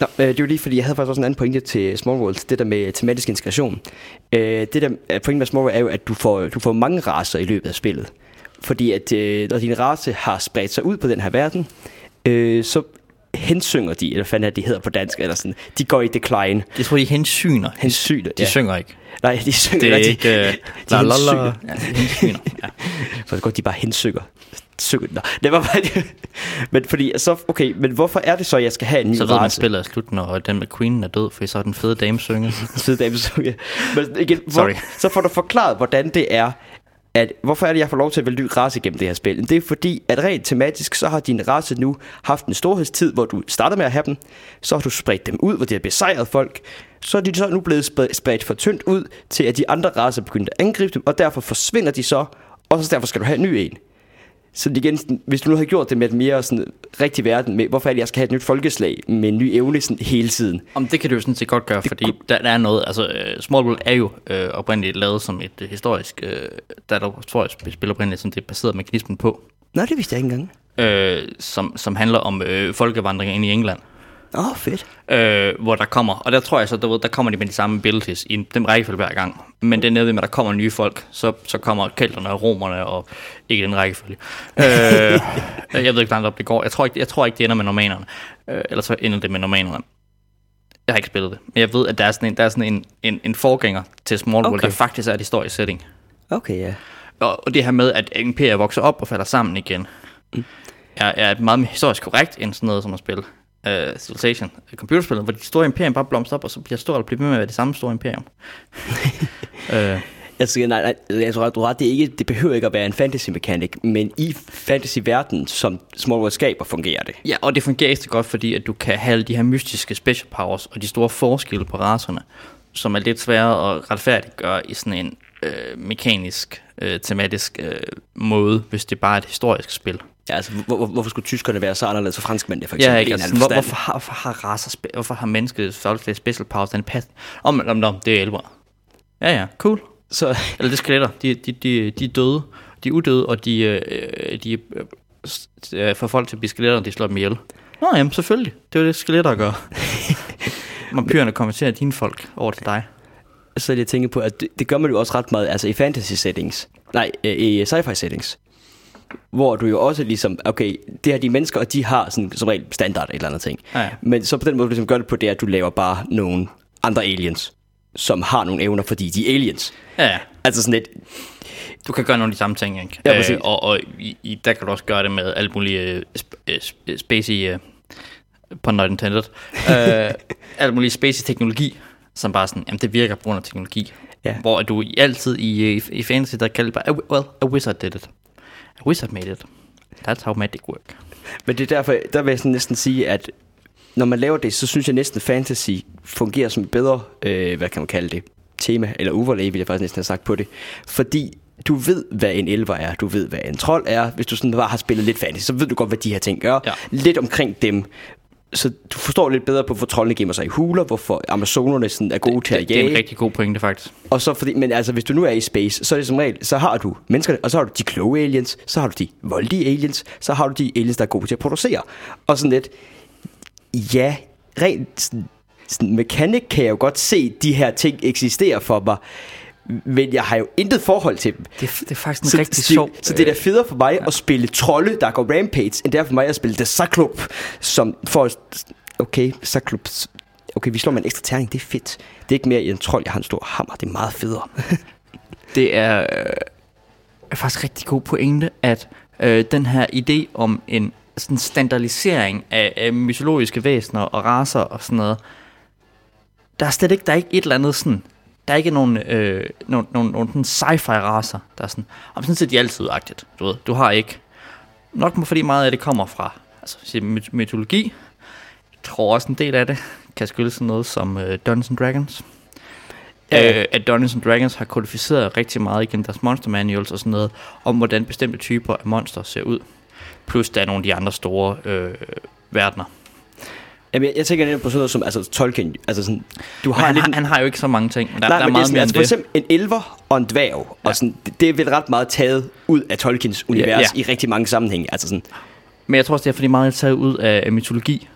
Speaker 1: Nå, øh, det er jo lige fordi, jeg havde faktisk også en anden pointe til Small World, det der med tematisk integration. Øh, det der øh, pointe med Small World er jo, at du får, du får mange raser i løbet af spillet. fordi at øh, når din race har spredt sig ud på den her verden, øh, så hensynger de, eller hvad fanden er det, de hedder på dansk, eller sådan, de går i decline.
Speaker 2: Jeg tror, de hensyner.
Speaker 1: Hensyner,
Speaker 2: De synger ikke.
Speaker 1: Nej, de synger,
Speaker 2: Det er
Speaker 1: nej, de,
Speaker 2: ikke... Uh,
Speaker 1: de
Speaker 2: la, la, la.
Speaker 1: hensynger.
Speaker 2: Ja, de hensyner. Ja.
Speaker 1: For det godt, de bare hensynger. Synger. Nå, det var bare Men fordi, så, okay, men hvorfor er det så, jeg skal have en ny
Speaker 2: Så ved man, spillet er slut, når den med Queen er død, for så er den fede dame synge.
Speaker 1: Fede dame, så, ja. Men igen, hvor,
Speaker 2: Sorry.
Speaker 1: så får du forklaret, hvordan det er, at hvorfor er det, jeg får lov til at vælge ny race igennem det her spil? Det er fordi, at rent tematisk, så har din race nu haft en storhedstid, hvor du startede med at have dem, så har du spredt dem ud, hvor de har besejret folk, så er de så nu blevet spredt, spredt for tyndt ud, til at de andre racer begyndte at angribe dem, og derfor forsvinder de så, og så derfor skal du have en ny en. Så igen, hvis du nu havde gjort det med et mere sådan, rigtig verden, med, hvorfor er det, jeg skal have et nyt folkeslag med en ny evne sådan, hele tiden?
Speaker 2: Om det kan du jo sådan set godt gøre, fordi der, der er noget, altså uh, Small World er jo uh, oprindeligt lavet som et uh, historisk, uh, der er der tror jeg spiller oprindeligt, som det er baseret mekanismen på,
Speaker 1: Nej, det vidste jeg ikke engang.
Speaker 2: uh, som, som handler om uh, folkevandring ind i England.
Speaker 1: Åh, oh, fedt.
Speaker 2: øh, hvor der kommer, og der tror jeg så, ved, der kommer de med de samme abilities i den rækkefølge hver gang. Men det er nede ved, at der kommer nye folk, så, så kommer kelterne og romerne, og ikke den rækkefølge. øh, jeg ved ikke, hvordan det går. Jeg tror ikke, jeg tror ikke det ender med normalerne. Øh, eller så ender det med normalerne. Jeg har ikke spillet det, men jeg ved, at der er sådan en, der er sådan en, en, en forgænger til Small World,
Speaker 1: Okay.
Speaker 2: der faktisk er et historisk setting.
Speaker 1: Okay, ja.
Speaker 2: Og, og det her med, at imperier vokser op og falder sammen igen, er, er et meget mere historisk korrekt end sådan noget som at spille uh, Civilization, uh, computerspillet, hvor de store imperier bare blomster op, og så bliver stort og bliver ved med at være det samme store imperium. uh,
Speaker 1: Jeg, siger, nej, nej, jeg tror, at du har ret. Det, ikke, det behøver ikke at være en fantasy mechanic, men i fantasy-verdenen, som Small World skaber, fungerer det.
Speaker 2: ja, og det fungerer ekstra godt, fordi at du kan have de her mystiske special powers, og de store forskelle på racerne, som er lidt svære at retfærdiggøre i sådan en øh, mekanisk, øh, tematisk øh, måde, hvis det bare er et historisk spil.
Speaker 1: Ja, altså, hvor, hvor, hvorfor skulle tyskerne være så anderledes for franskmændene, for
Speaker 2: Ja,
Speaker 1: eksempel?
Speaker 2: ikke?
Speaker 1: i en
Speaker 2: Altså, hvor, hvorfor, har, hvorfor har racer, spe- hvorfor har mennesket folkeslag special powers, den pas? Om, om, om, det er elvere. Ja, ja, cool.
Speaker 1: Så,
Speaker 2: Eller det er skeletter, de, de, de, de er døde, de er udøde, og de, øh, de øh, øh, får folk til at blive skeletter, og de slår dem ihjel. Nå jamen, selvfølgelig. Det er jo det, skeletter gør. Vampyrerne konverterer dine folk over til dig.
Speaker 1: så jeg tænker på, at det, det gør man jo også ret meget altså i fantasy settings. Nej, øh, i sci-fi settings. Hvor du jo også ligesom, okay, det her de mennesker, og de har sådan, som regel standard et eller andet ting.
Speaker 2: Ja.
Speaker 1: Men så på den måde, du ligesom gør det på, det er, at du laver bare nogle andre aliens, som har nogle evner, fordi de er aliens.
Speaker 2: Ja.
Speaker 1: Altså sådan lidt,
Speaker 2: Du kan gøre nogle af de samme ting, ikke?
Speaker 1: Ja, præcis.
Speaker 2: og og i, i, der kan du også gøre det med alt muligt øh, sp- øh, sp- spacey, øh, pun not intended, øh, alt muligt spacey teknologi, som bare sådan, jamen det virker på grund af teknologi.
Speaker 1: Ja.
Speaker 2: Hvor du altid i, i, i fantasy, der kalder det bare, "A- well, a wizard did it. Wizard made it. That's how magic work.
Speaker 1: Men det er derfor, der vil jeg sådan næsten sige, at når man laver det, så synes jeg næsten fantasy fungerer som bedre, øh, hvad kan man kalde det, tema, eller overlay, vil jeg faktisk næsten have sagt på det. Fordi du ved, hvad en elver er, du ved, hvad en trold er. Hvis du sådan bare har spillet lidt fantasy, så ved du godt, hvad de her ting gør.
Speaker 2: Ja.
Speaker 1: Lidt omkring dem. Så du forstår lidt bedre på, hvorfor troldene gemmer sig i huler, hvorfor amazonerne sådan er gode til at
Speaker 2: Det, det er
Speaker 1: jage.
Speaker 2: en rigtig god pointe, faktisk.
Speaker 1: Og så fordi, men altså, hvis du nu er i space, så er det som regel, så har du menneskerne, og så har du de kloge aliens, så har du de voldelige aliens, så har du de aliens, der er gode til at producere. Og sådan lidt, ja, rent sådan, sådan mekanik kan jeg jo godt se, de her ting eksisterer for mig, men jeg har jo intet forhold til dem.
Speaker 2: Det, det er faktisk en
Speaker 1: Så,
Speaker 2: rigtig
Speaker 1: så,
Speaker 2: sjov...
Speaker 1: så det er da federe for mig at spille trolde, der går rampage, end det er for mig at spille Cyclop, som for... Okay, Cyclops... Okay, vi slår med en ekstra terning, det er fedt. Det er ikke mere i en trold, jeg har en stor hammer, det er meget federe.
Speaker 2: det er, øh, er faktisk rigtig god pointe, at øh, den her idé om en sådan standardisering af, af mytologiske væsener og raser og sådan noget, der er slet ikke, der er ikke et eller andet sådan, der er ikke nogen, øh, nogen, nogen, nogen sci-fi raser, der er sådan, om sådan set de er altid agtigt, du ved, du har ikke, nok fordi meget af det kommer fra, altså mytologi, jeg tror også en del af det kan skyldes sådan noget som øh, Dungeons and Dragons,
Speaker 1: Ja.
Speaker 2: øh, at Dungeons and Dragons har kodificeret rigtig meget igennem deres monster manuals og sådan noget, om hvordan bestemte typer af monster ser ud. Plus der er nogle af de andre store øh, verdener.
Speaker 1: Jamen, jeg, jeg tænker lidt på sådan noget som altså, Tolkien. Altså sådan, du har
Speaker 2: han,
Speaker 1: lidt...
Speaker 2: har, han har jo ikke så mange ting. Der,
Speaker 1: Nej,
Speaker 2: der er
Speaker 1: men det er
Speaker 2: meget
Speaker 1: sådan,
Speaker 2: mere
Speaker 1: altså, for eksempel en elver og en dværg, ja. og sådan, det, det er vel ret meget taget ud af Tolkiens univers
Speaker 2: ja.
Speaker 1: i rigtig mange sammenhænge. Altså sådan,
Speaker 2: Men jeg tror også, det er fordi meget er taget ud af, mytologi.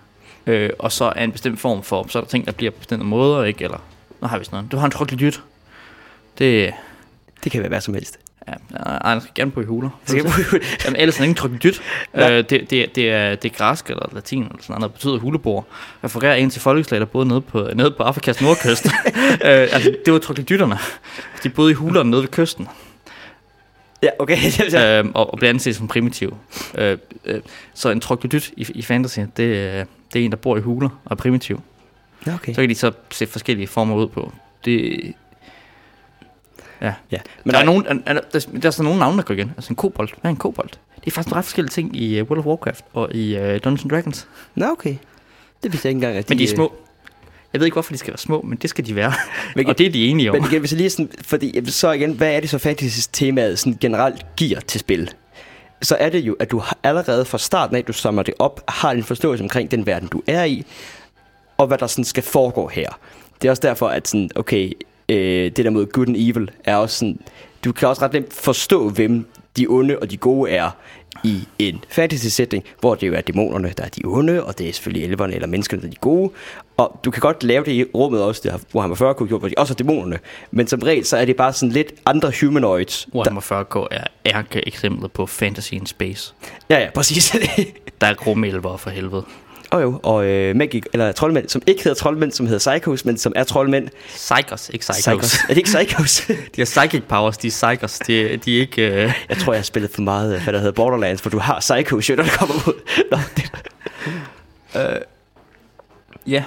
Speaker 2: Øh, og så er en bestemt form for, så er der ting, der bliver på bestemte måder, ikke? Eller, nu har vi sådan noget. Du har en troglodyt. Det,
Speaker 1: det kan være hvad som helst.
Speaker 2: Ja, ej, han skal gerne i huler.
Speaker 1: Skal bruge-
Speaker 2: Jamen, ellers er ikke troglodyt.
Speaker 1: Nej.
Speaker 2: Øh, det, det, det, er, det er græsk eller latin eller sådan noget, der betyder huleboer. Refererer ind til folkeslag, der boede nede på, nede på Afrikas nordkyst. øh, altså, det var troglodytterne. De boede i hulerne nede ved kysten,
Speaker 1: ja, okay. ja.
Speaker 2: øh, og, og blev anset som primitiv. Øh, øh, så en troglodyt i, i fantasy, det, øh, det er en, der bor i huler og er primitiv.
Speaker 1: Nå, okay.
Speaker 2: Så kan de så se forskellige former ud på. Det,
Speaker 1: Ja.
Speaker 2: Men
Speaker 1: Men
Speaker 2: der, er
Speaker 1: nej,
Speaker 2: nogen, er, er, der, der er så nogle navne, der går igen. Altså en kobold. Hvad er en kobold? Det er faktisk nogle ret forskellige ting i uh, World of Warcraft og i uh, Dungeons and Dragons.
Speaker 1: Nå, okay. Det vidste jeg ikke engang, at
Speaker 2: Men de er
Speaker 1: øh,
Speaker 2: små. Jeg ved ikke, hvorfor de skal være små, men det skal de være.
Speaker 1: Men,
Speaker 2: og det er de enige om.
Speaker 1: men igen, hvis jeg lige sådan, fordi så igen, hvad er det så fantasy temaet sådan generelt giver til spil? Så er det jo, at du allerede fra starten af, du samler det op, har en forståelse omkring den verden, du er i, og hvad der sådan skal foregå her. Det er også derfor, at sådan, okay, øh, det der mod good and evil er også sådan, du kan også ret nemt forstå, hvem de onde og de gode er i en fantasy setting, hvor det jo er dæmonerne, der er de onde, og det er selvfølgelig elverne eller menneskerne, der er de gode. Og du kan godt lave det i rummet også, det har Warhammer 40 kunne gjort, hvor de også er dæmonerne. Men som regel, så er det bare sådan lidt andre humanoids.
Speaker 2: Warhammer 40K er ærke eksemplet på fantasy in space.
Speaker 1: ja, ja, præcis.
Speaker 2: Der er grumelver for helvede.
Speaker 1: Og jo, og øh, magic, eller troldmænd, som ikke hedder troldmænd, som hedder psychos, men som er troldmænd.
Speaker 2: Psychos, ikke psychos.
Speaker 1: Psychos. Er det ikke psychos?
Speaker 2: De har psychic powers, de er psychos. De, de er ikke... Uh...
Speaker 1: jeg tror, jeg har spillet for meget, øh, hvad der hedder Borderlands, hvor du har psychos, jo, når der kommer ud. Nå, det,
Speaker 2: Ja,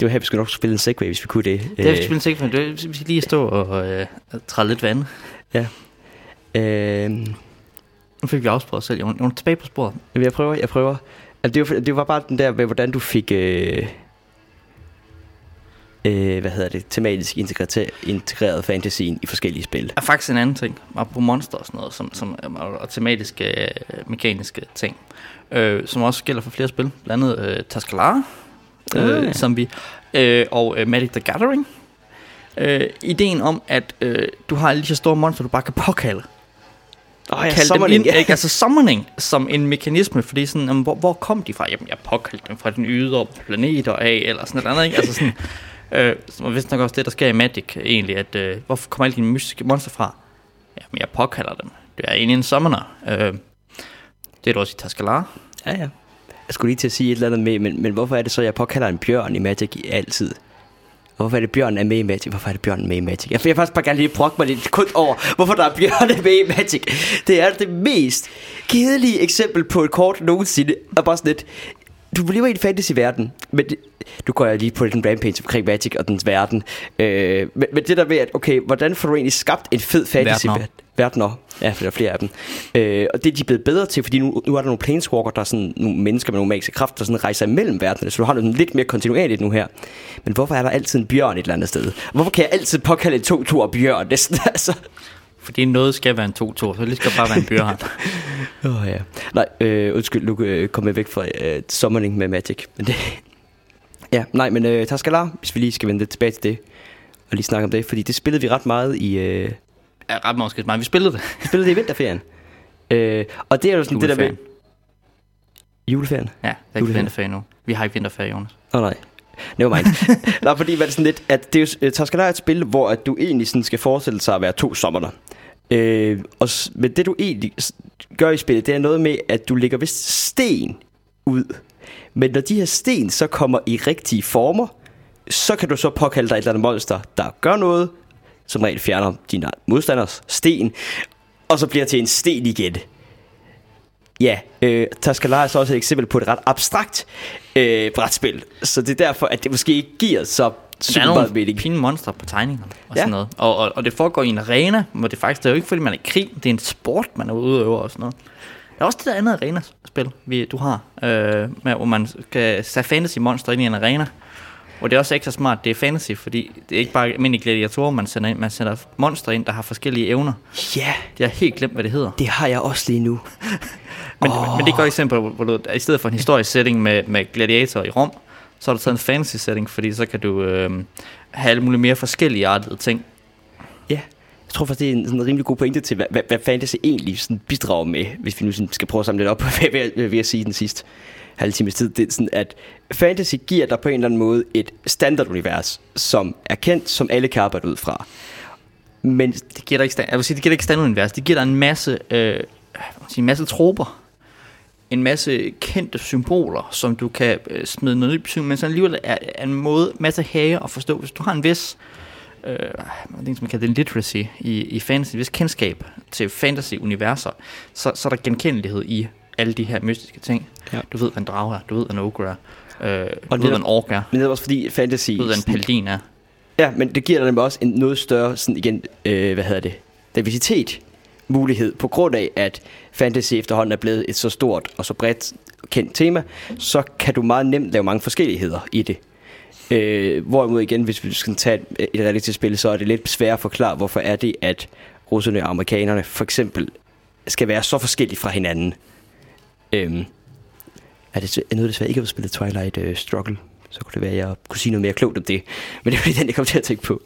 Speaker 1: det var her, vi skulle nok spille en segway, hvis vi kunne det.
Speaker 2: det er vi spille sikkert, det er, vi skal lige stå og uh, træde lidt vand.
Speaker 1: Øh,
Speaker 2: Nu fik vi afsproget os selv. Jeg var, tilbage på sporet.
Speaker 1: Jamen, jeg prøver, jeg prøver. Altså, det, var, det var bare den der med, hvordan du fik... Øh, øh, hvad hedder det? Tematisk integreret, integreret fantasien i forskellige spil.
Speaker 2: er faktisk en anden ting, på monster og sådan noget, som, som, og, tematiske, øh, mekaniske ting, øh, som også gælder for flere spil, blandt andet øh, Tascalara, øh,
Speaker 1: ja.
Speaker 2: som vi, øh, og øh, Magic the Gathering. Øh, ideen om, at øh, du har de her store monster, du bare kan påkalde.
Speaker 1: Åh, oh, ja,
Speaker 2: Kalde dem
Speaker 1: summoning,
Speaker 2: ind,
Speaker 1: ja.
Speaker 2: ikke? Altså summoning som en mekanisme, fordi sådan, jamen, hvor, hvor kom de fra? Jamen, jeg påkaldte dem fra den ydre planeter af, eller sådan noget andet, ikke? Altså sådan, øh, som er vist nok også det, der sker i Magic, egentlig, at øh, hvorfor kommer alle de mystiske monster fra? Jamen, jeg påkalder dem. Det er egentlig en summoner. Øh, det er du også i Tascalara.
Speaker 1: ja, ja. Jeg skulle lige til at sige et eller andet med, men, men hvorfor er det så, at jeg påkalder en bjørn i Magic i altid? Hvorfor er det bjørnen er med i Magic? Hvorfor er det bjørnen med i Magic? Jeg vil faktisk bare gerne lige brokke mig lidt kun over, hvorfor der er bjørne med i Magic. Det er det mest kedelige eksempel på et kort nogensinde. Og bare sådan lidt, du lever i en fantasy-verden, men det, nu går jeg lige på den rampage omkring Magic og dens verden. Øh, men, men det der med, at okay, hvordan får du egentlig skabt en fed fantasy
Speaker 2: Verdener.
Speaker 1: Ja, for der er flere af dem. Øh, og det er de blevet bedre til, fordi nu, nu er der nogle planeswalker, der er sådan nogle mennesker med nogle magiske kræfter, der sådan rejser imellem verdenerne, så du har noget lidt mere kontinuerligt nu her. Men hvorfor er der altid en bjørn et eller andet sted? Hvorfor kan jeg altid påkalde en to tur bjørn? Det sådan, altså...
Speaker 2: Fordi noget skal være en 2-2, så det skal bare være en bjørn.
Speaker 1: Åh oh, ja. Nej, øh, undskyld, nu øh, kom jeg væk fra øh, summoning med Magic. Men det... Ja, nej, men øh, Tascalar, hvis vi lige skal vende lidt tilbage til det, og lige snakke om det, fordi det spillede vi ret meget i... Øh,
Speaker 2: ja, ret meget. Vi spillede det.
Speaker 1: vi spillede det i vinterferien. Øh, og det er jo sådan det der med...
Speaker 2: Juleferien. Ja, der er ikke vinterferie nu. Vi har ikke vinterferie, Jonas.
Speaker 1: Åh oh, nej. Never mind. Nej, fordi hvad er det sådan lidt, at det er jo, uh, Tascalar er et spil, hvor at du egentlig sådan skal forestille sig at være to sommerner. Øh, og men det du egentlig gør i spillet, det er noget med, at du lægger vist sten ud. Men når de her sten så kommer i rigtige former, så kan du så påkalde dig et eller andet monster, der gør noget, som regel fjerner dine modstanders sten, og så bliver til en sten igen. Ja, øh, Tascalar er så også et eksempel på et ret abstrakt øh, brætspil. Så det er derfor, at det måske ikke giver så
Speaker 2: Der er nogle
Speaker 1: mening.
Speaker 2: fine monstre på tegningerne og
Speaker 1: Ja.
Speaker 2: sådan noget. Og, og, og det foregår i en arena, hvor det faktisk det er jo ikke fordi, man er i krig. Det er en sport, man er ude og sådan noget. Der er også det der andet arena-spil, vi, du har, øh, med, hvor man skal sætte fantasy-monster ind i en arena. Og det er også ekstra smart, det er fantasy, fordi det er ikke bare almindelige gladiatorer, man sender ind. Man sender monster ind, der har forskellige evner.
Speaker 1: Ja,
Speaker 2: Jeg har helt glemt, hvad det hedder.
Speaker 1: det har jeg også lige nu.
Speaker 2: Men, oh. men det går eksempel, hvor, du, i stedet for en historisk setting med, med gladiatorer i Rom, så har du taget en fantasy setting, fordi så kan du øh, have alle mulige mere forskellige artede ting.
Speaker 1: Ja, jeg tror faktisk, det er en sådan rimelig god pointe til, hvad, hvad, hvad fantasy egentlig sådan bidrager med, hvis vi nu sådan skal prøve at samle lidt op hvad jeg vil jeg sige den sidste halv times tid. Det er sådan, at fantasy giver dig på en eller anden måde et standardunivers, som er kendt, som alle kan arbejde ud fra. Men
Speaker 2: Det giver dig ikke, stand, jeg vil sige, det giver dig ikke standardunivers. Det giver dig en masse, øh, sige, en masse troper. En masse kendte symboler, som du kan øh, smide noget nyt på, men så alligevel er, er en måde, masse hage at forstå. Hvis du har en vis, øh, det som man kalder det literacy i, i fantasy, en vis kendskab til fantasy-universer, så, så er der genkendelighed i alle de her mystiske ting.
Speaker 1: Ja.
Speaker 2: Du ved, hvad en drage er, du ved, hvad en ogre er, øh, du
Speaker 1: Og
Speaker 2: ved,
Speaker 1: netop-
Speaker 2: hvad en ork er,
Speaker 1: Men det er også fordi fantasy...
Speaker 2: du ved, hvad en paladin er.
Speaker 1: Ja, men det giver nemlig også en noget større, sådan igen, øh, hvad hedder det, diversitet mulighed, på grund af, at fantasy efterhånden er blevet et så stort og så bredt kendt tema, så kan du meget nemt lave mange forskelligheder i det. Øh, hvorimod igen, hvis vi skal tage et, et realistisk spil, så er det lidt svært at forklare, hvorfor er det, at russerne og amerikanerne for eksempel skal være så forskellige fra hinanden. Øhm, er det jeg nåede desværre ikke at spille Twilight uh, Struggle, så kunne det være, at jeg kunne sige noget mere klogt om det. Men det er fordi den, jeg kom til at tænke på.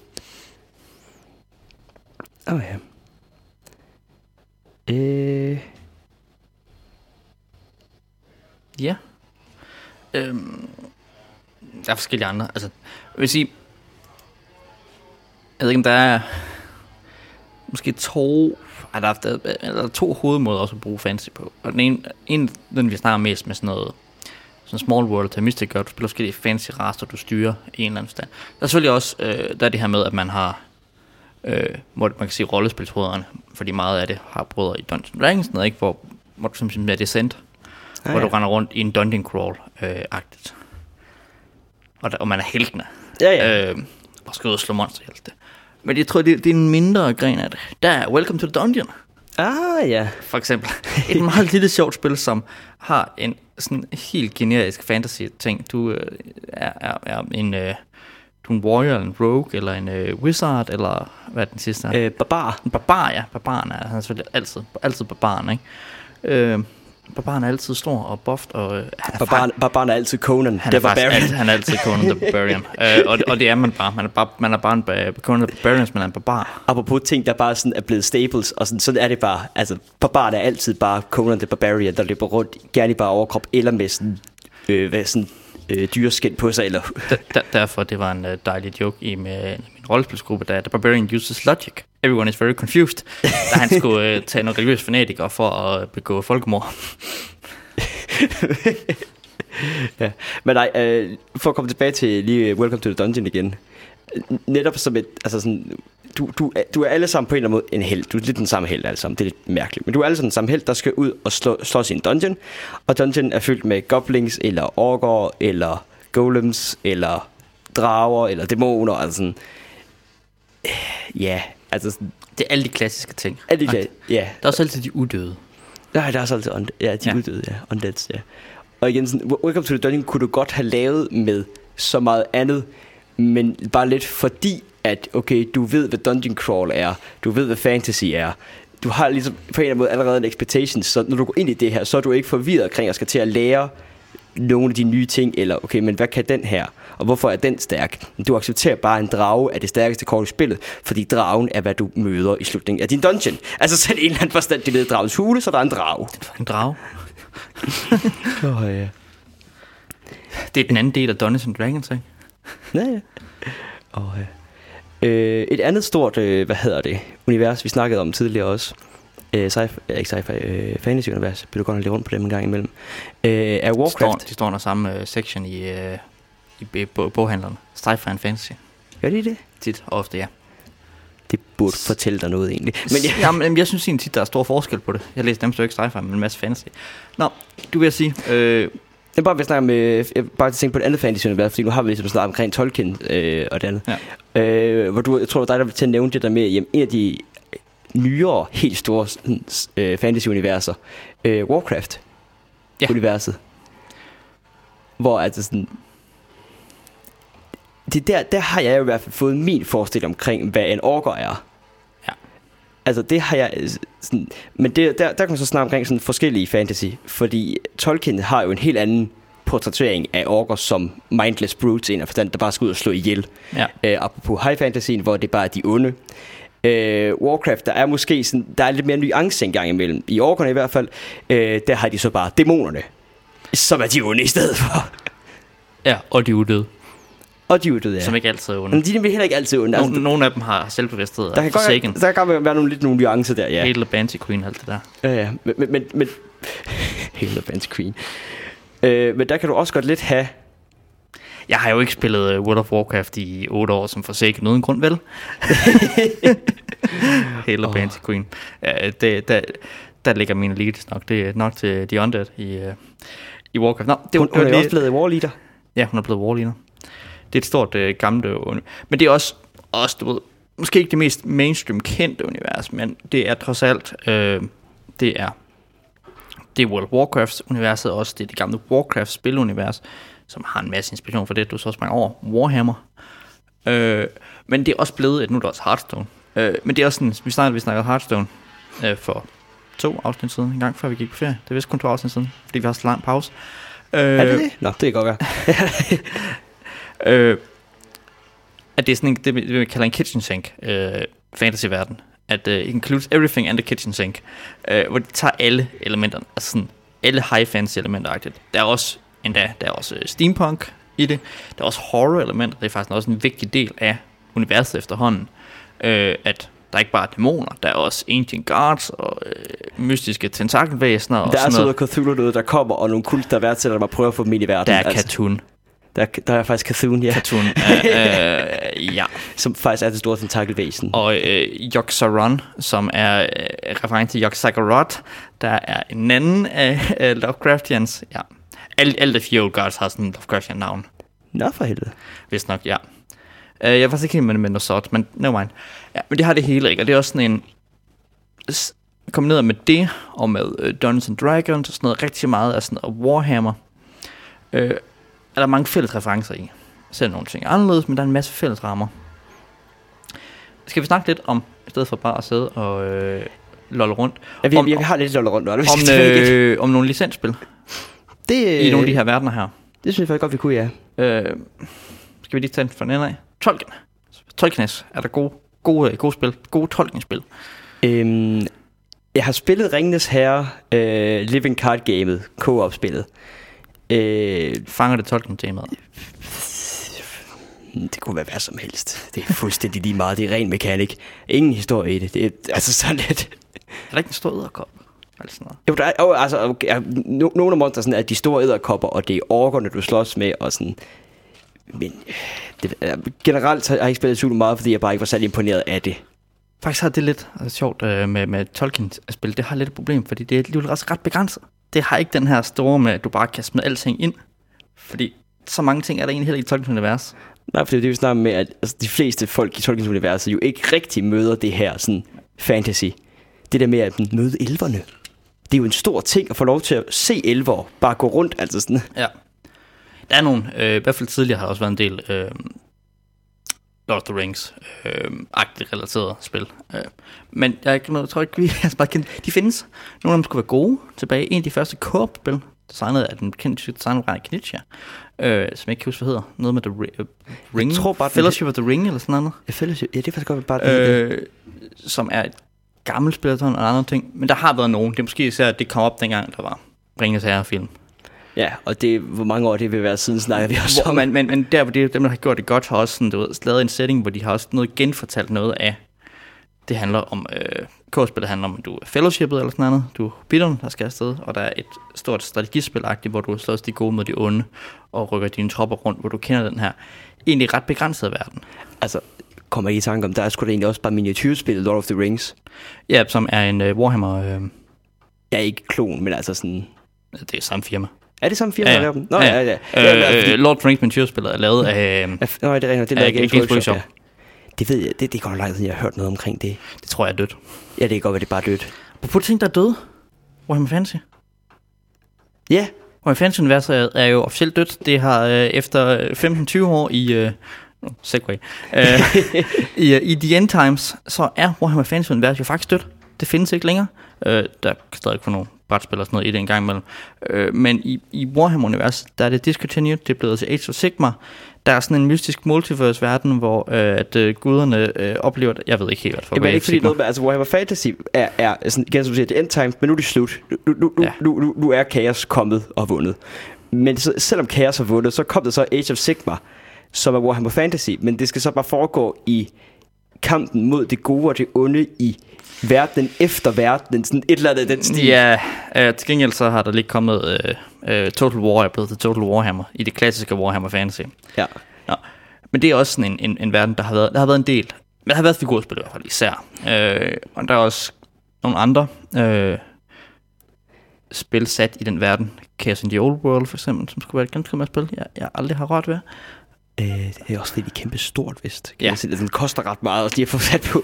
Speaker 1: Åh oh, ja. Øh,
Speaker 2: Ja. Øhm, der er forskellige andre. Altså, jeg vil sige, jeg ved ikke, om der er måske to, der er, der, er- der er to hovedmåder også at bruge fantasy på. Og den ene, en, den vi snakker mest med sådan noget, sådan small world til Mystic, gør, du spiller forskellige fantasy raster, du styrer i en eller anden stand. Der er selvfølgelig også, øh, der er det her med, at man har, øh, hvor man kan sige rollespilsbrødrene, fordi meget af det har brødre i Dungeons Dragons, noget, ikke? Hvor, hvor du simpelthen er descent,
Speaker 1: ah,
Speaker 2: hvor
Speaker 1: ja.
Speaker 2: du render rundt i en dungeon crawl-agtigt. og, der, og man er heltene.
Speaker 1: Ja, ja.
Speaker 2: Øh, og skal ud og slå monsterhelte. Men jeg tror, det, det er en mindre gren af det. Der er Welcome to the Dungeon,
Speaker 1: Ah, ja.
Speaker 2: for eksempel. Et meget lille sjovt spil, som har en sådan helt generisk fantasy-ting. Du øh, er, er, er en... Øh, du en warrior, eller en rogue, eller en øh, wizard, eller hvad er den sidste?
Speaker 1: Øh, barbar.
Speaker 2: En barbar, ja. Barbaren er, han selvfølgelig altid, altid barbaren, ikke? Øh, barbaren er altid stor og buffed, og øh, han er
Speaker 1: Barbaren, barbaren er altid Conan.
Speaker 2: han
Speaker 1: the
Speaker 2: er,
Speaker 1: Barbarian.
Speaker 2: altid, han er altid Conan the Barbarian. uh, og, og det er man bare. Man er bare, man er bare en ba- Conan the Barbarian, man er en barbar.
Speaker 1: Apropos ting, der bare sådan er blevet staples, og sådan, sådan er det bare. Altså, barbaren er altid bare Conan the Barbarian, der løber rundt, gerne bare overkrop, eller med sådan, øh, hvad, sådan øh, dyreskin på sig, eller...
Speaker 2: Der, der, derfor det var en uh, dejlig joke i med, rollespilsgruppe, da The Barbarian uses logic. Everyone is very confused. Da han skulle uh, tage nogle religiøse fanatikere for at uh, begå folkemord.
Speaker 1: ja. Men nej, øh, for at komme tilbage til lige øh, Welcome to the Dungeon igen. Øh, Netop som et, altså sådan, du, du, er- du er alle sammen på en eller anden måde en held. Du er lidt den samme held alle sammen. Det er lidt mærkeligt. Men du er alle sammen den samme held, der skal ud og slå, slås i en dungeon. Og dungeon er fyldt med goblins, eller orker, eller golems, eller drager, eller dæmoner. Altså sådan, øh, ja, altså sådan,
Speaker 2: Det er alle de klassiske ting.
Speaker 1: alle de der, ja,
Speaker 2: Der er også altid de udøde.
Speaker 1: Nej, der er så altid on, ja, de
Speaker 2: Ja.
Speaker 1: ja. uddøde, ja. Undeads, ja. Og igen, sådan, Welcome to the Dungeon kunne du godt have lavet med så meget andet, men bare lidt fordi, at okay, du ved, hvad Dungeon Crawl er, du ved, hvad fantasy er, du har ligesom på en eller anden måde allerede en expectation, så når du går ind i det her, så er du ikke forvirret omkring at skal til at lære nogle af de nye ting, eller okay, men hvad kan den her? Og hvorfor er den stærk? Du accepterer bare, at en drage er det stærkeste kort i spillet, fordi dragen er, hvad du møder i slutningen af din dungeon. Altså så er det en eller anden forstand, det ved dragens hule, så der er en drage.
Speaker 2: En drage.
Speaker 1: Oh, ja.
Speaker 2: Det er den anden del af Dungeons and Dragons, ikke?
Speaker 1: Ja, ja. Og, øh, øh, et andet stort, øh, hvad hedder det, univers, vi snakkede om tidligere også, øh, sci- øh, ikke sci-fi, øh, fantasy-univers, bliver du godt nok lidt rundt på dem en gang imellem, øh, er
Speaker 2: De står,
Speaker 1: Warcraft.
Speaker 2: de står under samme uh, section i, uh, i b- bog- boghandleren. Sci-fi fantasy.
Speaker 1: Gør de det?
Speaker 2: Tit og ofte, ja.
Speaker 1: Det burde fortælle dig noget egentlig. Men ja,
Speaker 2: Jamen, jamen, jeg synes egentlig tit, der er stor forskel på det. Jeg læser dem så ikke sci-fi, men en masse fantasy. Nå, du vil sige, øh,
Speaker 1: jeg bare vil snakke med, jeg vil bare tænke på et andet fantasy-univers, fordi nu har vi ligesom snakket omkring Tolkien øh, og det andet.
Speaker 2: Ja.
Speaker 1: Øh, hvor du, jeg tror, det var dig, der vil til at nævne det der med, jamen, en af de nyere, helt store øh, fantasy-universer, øh, Warcraft-universet. Hvor altså sådan, det der, der har jeg jo i hvert fald fået min forestilling omkring, hvad en orker er.
Speaker 2: Ja.
Speaker 1: Altså det har jeg øh, sådan, men det, der, der kan man så snakke omkring sådan forskellige fantasy, fordi Tolkien har jo en helt anden portrættering af orker som mindless brutes, en af forstand, der bare skal ud og slå ihjel.
Speaker 2: ja.
Speaker 1: Øh, apropos high fantasy, hvor det bare er de onde. Øh, Warcraft, der er måske sådan, der er lidt mere nuance engang imellem. I orkerne i hvert fald, øh, der har de så bare dæmonerne, som er de onde i stedet for.
Speaker 2: ja, og de er udøde.
Speaker 1: Og uddøde, ja.
Speaker 2: som ikke altid er onde.
Speaker 1: Men de er heller ikke altid onde. Altså,
Speaker 2: Nogle, af dem har selvbevidsthed
Speaker 1: der
Speaker 2: og
Speaker 1: kan godt
Speaker 2: forsaken.
Speaker 1: der kan godt være nogle, lidt nogle nuancer der, ja.
Speaker 2: The Banty Queen, alt det der.
Speaker 1: Ja, ja. Men, men, men, the Bands Queen. Øh, men der kan du også godt lidt have...
Speaker 2: Jeg har jo ikke spillet øh, World of Warcraft i 8 år som forsaken uden grund, vel? The
Speaker 1: Åh.
Speaker 2: Banty Queen. Ja, det, der, der ligger min elite nok. Det er nok til The Undead i, øh, i Warcraft. Nå, det,
Speaker 1: Hun,
Speaker 2: det
Speaker 1: hun er jo også blevet war leader.
Speaker 2: Ja, hun er blevet warleader. Det er et stort øh, gammelt øh, uni- Men det er også, også, du ved, måske ikke det mest mainstream kendte univers, men det er trods alt, øh, det er det er World of Warcrafts universet også, det er det gamle Warcraft spilunivers, som har en masse inspiration for det, du så også mange år, Warhammer. Øh, men det er også blevet, et, nu er der også Hearthstone, øh, men det er også sådan, vi snakkede, vi snakkede Hearthstone øh, for to afsnit siden, en gang før vi gik på ferie. Det er vist kun to afsnit siden, fordi vi har så lang pause. Øh,
Speaker 1: Er det det? Nå, det kan godt være.
Speaker 2: øh, at det er sådan en, det, vi kalder en kitchen sink, øh, fantasy-verden. At uh, it includes everything and the kitchen sink. Øh, hvor de tager alle elementerne, altså sådan alle high fantasy elementer -agtigt. Der er også endda, der er også øh, steampunk i det. Der er også horror elementer. Det er faktisk også en vigtig del af universet efterhånden. Øh, at der ikke bare er dæmoner, der er også ancient guards og øh, mystiske tentakelvæsener og
Speaker 1: Der er
Speaker 2: sådan
Speaker 1: sådan
Speaker 2: noget.
Speaker 1: Cthulhu noget, der kommer, og nogle kult, der værdsætter dem og prøver at få dem ind i verden.
Speaker 2: Der er Katun.
Speaker 1: Der, er- der er faktisk Cthulhu, ja,
Speaker 2: Katun. øh, øh, ja.
Speaker 1: som faktisk er det store tentakelvæsen.
Speaker 2: og øh, Yogg-Saron, som er øh, referent til Yogg-Sagarot, der er en anden af øh, Lovecraftians. Ja. Alle, alle de fire old guards har sådan en Lovecraftian navn,
Speaker 1: Nå for helvede.
Speaker 2: hvis nok, ja. Øh, jeg er faktisk ikke helt med med noget sort, men never mind. Ja, men det har det hele, ikke? Og det er også sådan en... Kombineret med det, og med øh, Dungeons and Dragons og sådan noget, rigtig meget af sådan noget Warhammer, øh, er der mange fælles referencer i. Selv nogle ting er anderledes, men der er en masse fælles rammer. Skal vi snakke lidt om, i stedet for bare at sidde og øh, lolle rundt,
Speaker 1: Ja, vi,
Speaker 2: Om-
Speaker 1: vi, har lidt lolle rundt
Speaker 2: om, øh, om nogle licensspil
Speaker 1: det,
Speaker 2: i nogle af de her verdener her.
Speaker 1: Det synes jeg faktisk godt, vi kunne, ja.
Speaker 2: Øh, skal vi lige tage den fra den af? Tolkien. Tolkienes. Er der gode, gode, gode spil? Gode Tolkien-spil?
Speaker 1: Øhm, jeg har spillet Ringenes Herre, øh, Living Card Gamet, co-op-spillet. Øh,
Speaker 2: Fanger det Tolkien-temaet?
Speaker 1: det kunne være hvad som helst. Det er fuldstændig lige meget. Det er ren mekanik. Ingen historie i det. Det er altså sådan lidt...
Speaker 2: Er der ikke en stor æderkop? Eller sådan noget?
Speaker 1: Jo, der er, jo, altså, okay, no, nogle af monster sådan, er de store æderkopper, og det er orkerne, du slås med, og sådan... Men øh, det, generelt har jeg ikke spillet super meget, fordi jeg bare ikke var særlig imponeret af det.
Speaker 2: Faktisk har det lidt altså, sjovt øh, med, med Tolkien-spil. Det har lidt et problem, fordi det er også ret begrænset. Det har ikke den her store med, at du bare kan smide alting ind. Fordi så mange ting er der egentlig heller ikke i Tolkiens univers.
Speaker 1: Nej, for det er det, vi snakker med, at altså, de fleste folk i Tolkiens universet jo ikke rigtig møder det her sådan fantasy. Det der med at møde elverne. Det er jo en stor ting at få lov til at se elver bare gå rundt, altså sådan.
Speaker 2: Ja. Der er nogle, øh, i hvert fald tidligere har der også været en del øh, Lord of the Rings øh, agtigt relaterede spil. Øh, men jeg, ikke jeg tror ikke, vi har bare kendt. De findes. Nogle af dem skulle være gode tilbage. En af de første co-op-spil, designet af den kendte designer Ryan Knizia, øh, som jeg ikke kan huske, hvad hedder. Noget med The Ri- øh, Ring.
Speaker 1: tror bare,
Speaker 2: Fellowship of the Ring, eller sådan noget.
Speaker 1: Jeg føler, ja, det er faktisk godt bare det. Øh,
Speaker 2: Øh, som er et gammelt spil og andre ting. Men der har været nogen. Det er måske især, at det kom op dengang, der var Ringens Herre-film.
Speaker 1: Ja, og det, hvor mange år det vil være siden, snakker vi også
Speaker 2: Hvor,
Speaker 1: om.
Speaker 2: men, men, men der, hvor det, dem, der har gjort det godt, har også sådan, du ved, lavet en setting, hvor de har også noget genfortalt noget af. Det handler om, øh, K-spillet handler om, at du er fellowshippet eller sådan noget. Du er bitteren, der skal afsted, og der er et stort strategispil hvor du slås de gode mod de onde, og rykker dine tropper rundt, hvor du kender den her egentlig ret begrænsede verden.
Speaker 1: Altså, kommer ikke i tanke om, der er sgu da egentlig også bare miniatyrspillet Lord of the Rings.
Speaker 2: Ja, som er en uh, Warhammer, øh,
Speaker 1: er ikke klon, men altså sådan...
Speaker 2: det er samme firma.
Speaker 1: Er det samme firma,
Speaker 2: Ja,
Speaker 1: der laver dem? Nå, ja, ja. ja. ja, ja,
Speaker 2: Øh,
Speaker 1: fordi-
Speaker 2: øh, Lord Rings miniatyrspillet er lavet af,
Speaker 1: Nå, det er rent, det er Games,
Speaker 2: Games
Speaker 1: Workshop, ja. Det ved jeg, det, det går lang tid, jeg har hørt noget omkring det.
Speaker 2: det tror jeg er dødt.
Speaker 1: Ja, det kan godt være, det er bare dødt.
Speaker 2: På ting, der er døde. Warhammer Fantasy.
Speaker 1: Ja,
Speaker 2: Warhammer Fantasy universet er, er jo officielt dødt. Det har øh, efter 15-20 år i... Øh, segway. Øh, i, øh, I The End Times, så er Warhammer Fantasy universet jo faktisk dødt. Det findes ikke længere. Øh, der kan stadig få nogle brætspil og sådan noget i det en gang imellem. Øh, men i, i Warhammer-universet, der er det discontinued. Det er blevet til Age of Sigmar. Der er sådan en mystisk multiverse-verden, hvor øh, at, øh, guderne øh, oplever... Det. Jeg ved ikke helt, hvad det
Speaker 1: Jamen,
Speaker 2: i
Speaker 1: ikke fordi noget med, altså Warhammer Fantasy er, er sådan, igen som du siger, det er end times, men nu er det slut. Nu, nu, nu,
Speaker 2: Ja.
Speaker 1: nu, nu, nu er kaos kommet og vundet. Men så, selvom kaos har vundet, så kom der så Age of Sigmar, som er Warhammer Fantasy, men det skal så bare foregå i kampen mod det gode og det onde i verdenen efter verdenen, sådan et eller andet den stil.
Speaker 2: Ja, øh, til gengæld så har der lige kommet øh, øh, Total War er blevet til Total Warhammer i det klassiske Warhammer Fantasy.
Speaker 1: Ja.
Speaker 2: Nå. Men det er også sådan en, en, en verden, der har været, der har været en del. Der har været figurspil i hvert fald især. Øh, og der er også nogle andre øh, spil sat i den verden. Chaos in the Old World for eksempel, som skulle være et ganske godt spil, jeg, jeg aldrig har rørt ved.
Speaker 1: Øh, det er også rigtig kæmpe stort, vist. Kan
Speaker 2: Ja.
Speaker 1: ja. se, den koster ret meget også lige at få sat på.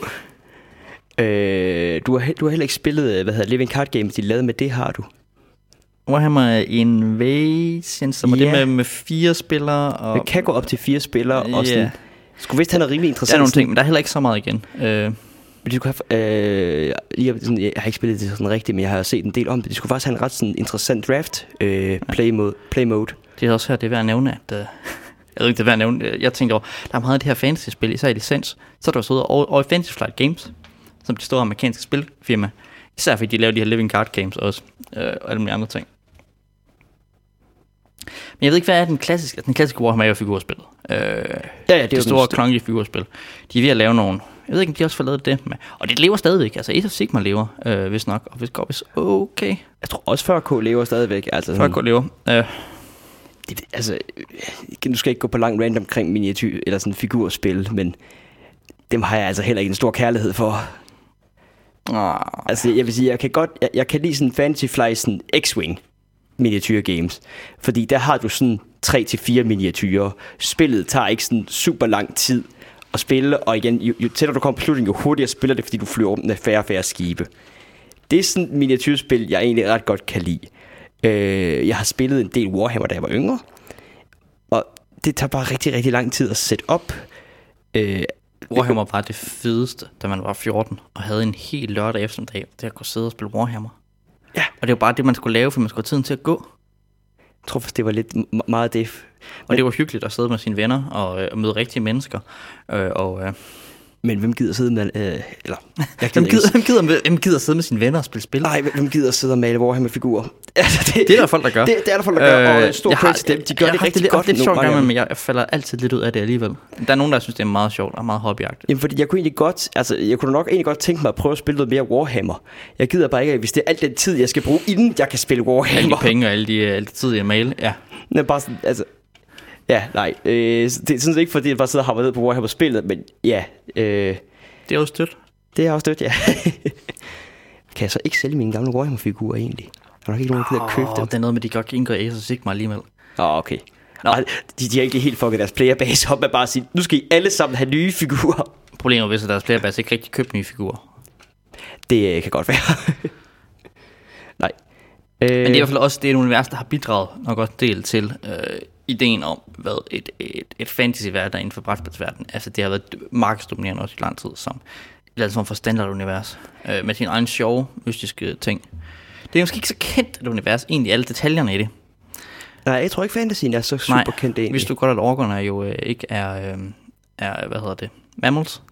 Speaker 1: Øh, du, har, du har heller ikke spillet, øh, hvad hedder Living Card Games, de lavede med det, har du?
Speaker 2: Warhammer Invasion, som er
Speaker 1: Ja.
Speaker 2: det med, med fire spillere. Og,
Speaker 1: Det kan gå op til fire spillere, og
Speaker 2: Ja.
Speaker 1: sådan, skulle vist have noget rimelig
Speaker 2: der er
Speaker 1: interessant.
Speaker 2: nogle ting, men der er heller ikke så meget igen. Øh,
Speaker 1: Men de skulle have, øh, lige, sådan, jeg har ikke spillet det sådan rigtigt, men jeg har set en del om det. De skulle faktisk have en ret sådan, interessant draft øh, play, mode, play mode.
Speaker 2: Det er også her, det er værd at nævne, at... Øh, jeg ved ikke, det er værd at nævne. Jeg tænker over, der er meget af det her fantasy-spil, især i licens. Så er der så over, over i Fantasy Flight Games, som de store amerikanske spilfirma. Især fordi de laver de her living card games også, øh, og alle mulige andre ting. Men jeg ved ikke, hvad er den klassiske, den klassiske Warhammer er jo figurspillet. Øh,
Speaker 1: Ja, ja,
Speaker 2: det,
Speaker 1: det er
Speaker 2: det store, klonky figurspil. De er ved at lave nogle... Jeg ved ikke, om de også får lavet det med. Og det lever stadigvæk. Altså, Age of Sigma lever, øh, hvis nok. Og hvis går hvis okay.
Speaker 1: Jeg tror også 40K lever stadigvæk. Altså,
Speaker 2: Folk går lever. Øh,
Speaker 1: det, altså, nu skal ikke gå på langt random omkring miniatyr eller sådan figurspil, men dem har jeg altså heller ikke en stor kærlighed for
Speaker 2: ah,
Speaker 1: Altså, jeg vil sige, jeg kan godt, jeg, jeg kan lide sådan Fantasy Flight, sådan X-Wing miniature games. Fordi der har du sådan 3-4 miniatyrer. Spillet tager ikke sådan super lang tid at spille, og igen, jo, jo tættere du kommer på slutningen, jo hurtigere spiller det, fordi du flyver rundt med færre og færre skibe. Det er sådan et miniatyrspil, jeg egentlig ret godt kan lide. Øh, jeg har spillet en del Warhammer, da jeg var yngre, og det tager bare rigtig, rigtig lang tid at sætte op. Øh,
Speaker 2: Warhammer var det fedeste, da man var 14, og havde en hel lørdag eftermiddag, det at kunne sidde og spille Warhammer.
Speaker 1: Ja.
Speaker 2: Og det var bare det, man skulle lave, for man skulle have tiden til at gå.
Speaker 1: jeg tror faktisk, det var lidt meget det.
Speaker 2: Og det var hyggeligt at sidde med sine venner og, øh, møde rigtige mennesker. Øh, og, øh,
Speaker 1: Men hvem gider sidde med... Øh, eller, jeg
Speaker 2: hvem,
Speaker 1: ikke
Speaker 2: gider, hvem, gider, med- hvem gider sidde med sine venner og spille spil?
Speaker 1: Nej, hvem gider sidde og male Warhammer-figurer? Altså,
Speaker 2: Det er der folk, der gør.
Speaker 1: Det, det er der folk, der gør, og stor credit til dem. De gør
Speaker 2: jeg
Speaker 1: det rigtig
Speaker 2: lidt,
Speaker 1: godt.
Speaker 2: lidt sjovt
Speaker 1: mange af
Speaker 2: gang,
Speaker 1: dem.
Speaker 2: men jeg, jeg falder altid lidt ud af det alligevel. Der er nogen, der synes, det er meget sjovt og meget hobbyagtigt.
Speaker 1: Jamen, fordi jeg kunne egentlig godt, altså, jeg kunne nok egentlig godt tænke mig at prøve at spille noget mere Warhammer. Jeg gider bare ikke, hvis det er al den tid, jeg skal bruge, inden jeg kan spille
Speaker 2: Alle de
Speaker 1: Warhammer.
Speaker 2: penge og alle de, alle de tid, jeg mail. Ja.
Speaker 1: Det er bare sådan, altså, ja, nej. Øh, det er sådan ikke, fordi jeg bare sidder og har ned på Warhammer-spillet, men ja, øh,
Speaker 2: Det er jo stødt.
Speaker 1: det er også stødt, ja. kan jeg så ikke sælge mine gamle Warhammer-figurer egentlig? Der er nok ikke nogen, der gider købe dem.
Speaker 2: Det er noget med, de godt kan indgå i Ace og Sigma alligevel.
Speaker 1: Åh, oh, okay. Nå. De, de har ikke helt fucket deres playerbase op med bare at sige, nu skal I alle sammen have nye figurer.
Speaker 2: Problemet er, hvis deres playerbase ikke rigtig købt nye figurer.
Speaker 1: Det øh, kan godt være. Nej. Øh,
Speaker 2: Men det er i hvert fald også det er et univers, der har bidraget nok også del til øh, ideen om, hvad et, et, et fantasy-verden er inden for brætspilsverdenen. Altså det har været markedsdominerende også i lang tid som et eller andet form for standard-univers. Øh, med sin egen sjove, mystiske ting. Det er måske ikke så kendt et univers, egentlig alle detaljerne i det.
Speaker 1: Nej, jeg tror ikke, fantasien er så super
Speaker 2: Nej,
Speaker 1: kendt egentlig.
Speaker 2: Hvis du godt at orkerne jo øh, ikke er, øh, er, hvad hedder det, mammals.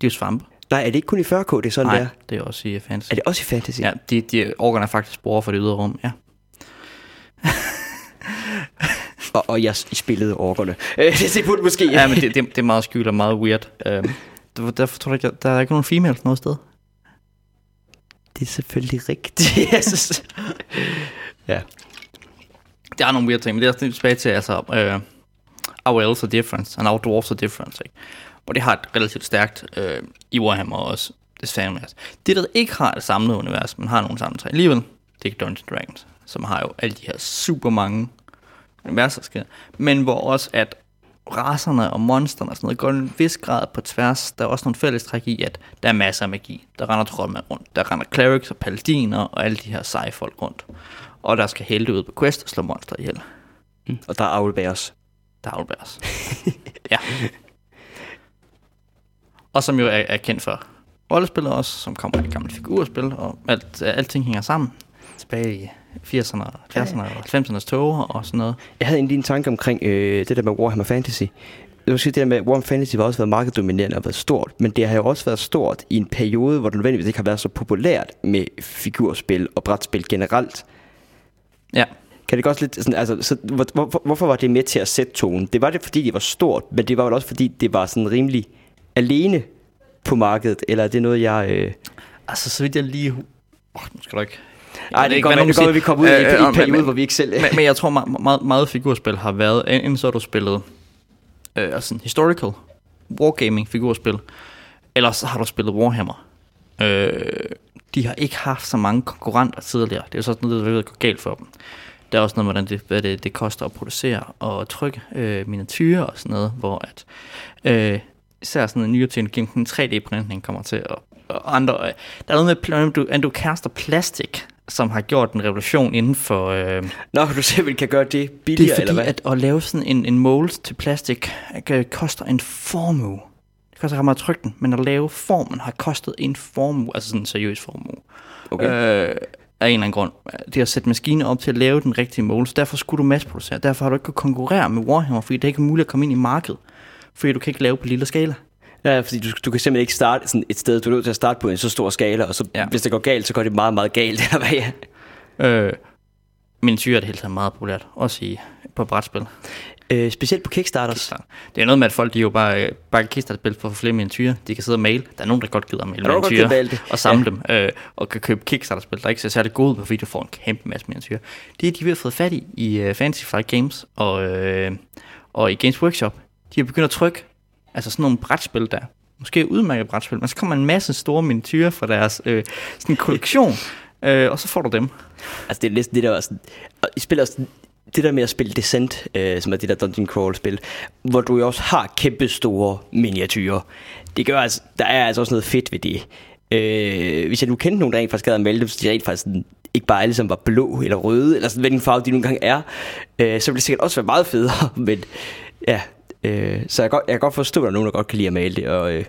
Speaker 2: De er jo svampe.
Speaker 1: Nej, er det ikke kun i 40K, det er sådan,
Speaker 2: Nej,
Speaker 1: det er?
Speaker 2: det er også i fantasy.
Speaker 1: Er det også i fantasy?
Speaker 2: Ja, de, de orkerne er faktisk spore for det ydre rum, ja.
Speaker 1: Og, og jeg spillede orkerne. Øh, det, det burde måske...
Speaker 2: Ja, men det, det, det er meget skjult og meget weird. Um, derfor, tror jeg ikke, der er ikke nogen females noget sted.
Speaker 1: det er selvfølgelig rigtigt. Synes- ja.
Speaker 2: Der er nogle weird ting, men det er også tilbage til, altså, uh, our elves are different, and our dwarfs are different, ikke? Og det har et relativt stærkt uh, i Warhammer også, det univers. Det, der ikke har et samlet univers, men har nogle samlet træ alligevel, det er Dungeons Dragons, som har jo alle de her super mange universer, skal, men hvor også at racerne og monsterne og sådan noget går en vis grad på tværs. Der er også nogle fælles træk i, at der er masser af magi. Der render troldmænd rundt. Der render clerics og paladiner og alle de her seje folk rundt. Og der skal helte ud på quest og slå monster ihjel.
Speaker 1: Og der er Owlbears.
Speaker 2: Der er Owlbears. ja. Og som jo er, er kendt for rollespil også, som kommer i gamle figurspil, og alt, alting hænger sammen tilbage i 80'erne, 70'erne og 90'ernes tog og sådan noget.
Speaker 1: Jeg havde egentlig en tanke omkring øh, det der med Warhammer Fantasy. Jeg vil sige, det der med Warhammer Fantasy har også været markeddominerende og været stort, men det har jo også været stort i en periode, hvor det nødvendigvis ikke har været så populært med figurspil og brætspil generelt.
Speaker 2: Ja.
Speaker 1: Kan det godt lidt sådan, altså, så, hvor, hvor, hvorfor var det med til at sætte tonen? Det var det, fordi det var stort, men det var vel også, fordi det var sådan rimelig alene på markedet, eller er det noget, jeg... Øh...
Speaker 2: Altså, så vidt jeg lige... Oh, nu skal du ikke...
Speaker 1: Ej, det, det godt være, at vi kommer ud i en, en periode, hvor vi ikke selv...
Speaker 2: Men, men jeg tror, meget, meget, meget figurspil har været, enten så har du spillet øh, altså historical, wargaming figurspil, eller så har du spillet Warhammer. Øh, de har ikke haft så mange konkurrenter tidligere. Det er jo sådan noget, der går galt for dem. Der er også noget, hvordan det, hvad det, det koster at producere og trykke øh, miniatyrer og sådan noget, hvor at, øh, især sådan en nyere teknologi, en 3D-printning kommer til, og, og andre, øh, der er noget med, at du, kaster plastik, som har gjort en revolution inden for... Øh,
Speaker 1: Nå, du simpelthen kan gøre det billigere,
Speaker 2: det er fordi,
Speaker 1: eller hvad?
Speaker 2: at at lave sådan en, en mold til plastik øh, koster en formue. Det koster ret meget at trykke den, men at lave formen har kostet en formue, altså sådan en seriøs formue.
Speaker 1: Okay.
Speaker 2: Øh, af en eller anden grund. Det har sat maskiner op til at lave den rigtige mål, så derfor skulle du masseproducere. Derfor har du ikke kunnet konkurrere med Warhammer, fordi det er ikke muligt at komme ind i markedet. Fordi du kan ikke lave på lille skala.
Speaker 1: Ja, fordi du, du kan simpelthen ikke starte sådan et sted, du er nødt til at starte på en så stor skala, og så, ja. hvis det går galt, så går det meget, meget galt. Eller hvad,
Speaker 2: ja. øh, miniatyrer er det helt taget meget populært, også i, på brætspil.
Speaker 1: Øh, specielt på Kickstarters. Kickstarter.
Speaker 2: Det er noget med, at folk de jo bare, bare Kickstarter-spil for at få flere miniatyrer. De kan sidde og male. Der er nogen, der godt gider at male miniatyrer og samle ja. dem. Øh, og kan købe Kickstarter-spil, der ikke ser særlig gode fordi du får en kæmpe masse miniatyrer. Det er de, vi har fået fat i i uh, Fantasy Flight Games og, uh, og i Games Workshop. De har begyndt at trykke altså sådan nogle brætspil der. Måske udmærket brætspil, men så kommer en masse store miniatyrer fra deres øh, sådan kollektion, øh, og så får du dem.
Speaker 1: Altså det er næsten det der, sådan, I spiller sådan det der med at spille Descent, øh, som er det der dungeon crawl spil, hvor du jo også har kæmpe store miniatyrer. Det gør altså, der er altså også noget fedt ved det. Øh, hvis jeg nu kendte nogen, der rent faktisk havde meldt dem, så de rent faktisk sådan, ikke bare alle som var blå eller røde, eller sådan, hvilken farve de nogle gange er, øh, så ville det sikkert også være meget federe, men ja, øh, så jeg, godt, jeg kan godt forstå, at der er nogen, der godt kan lide at male det, og øh,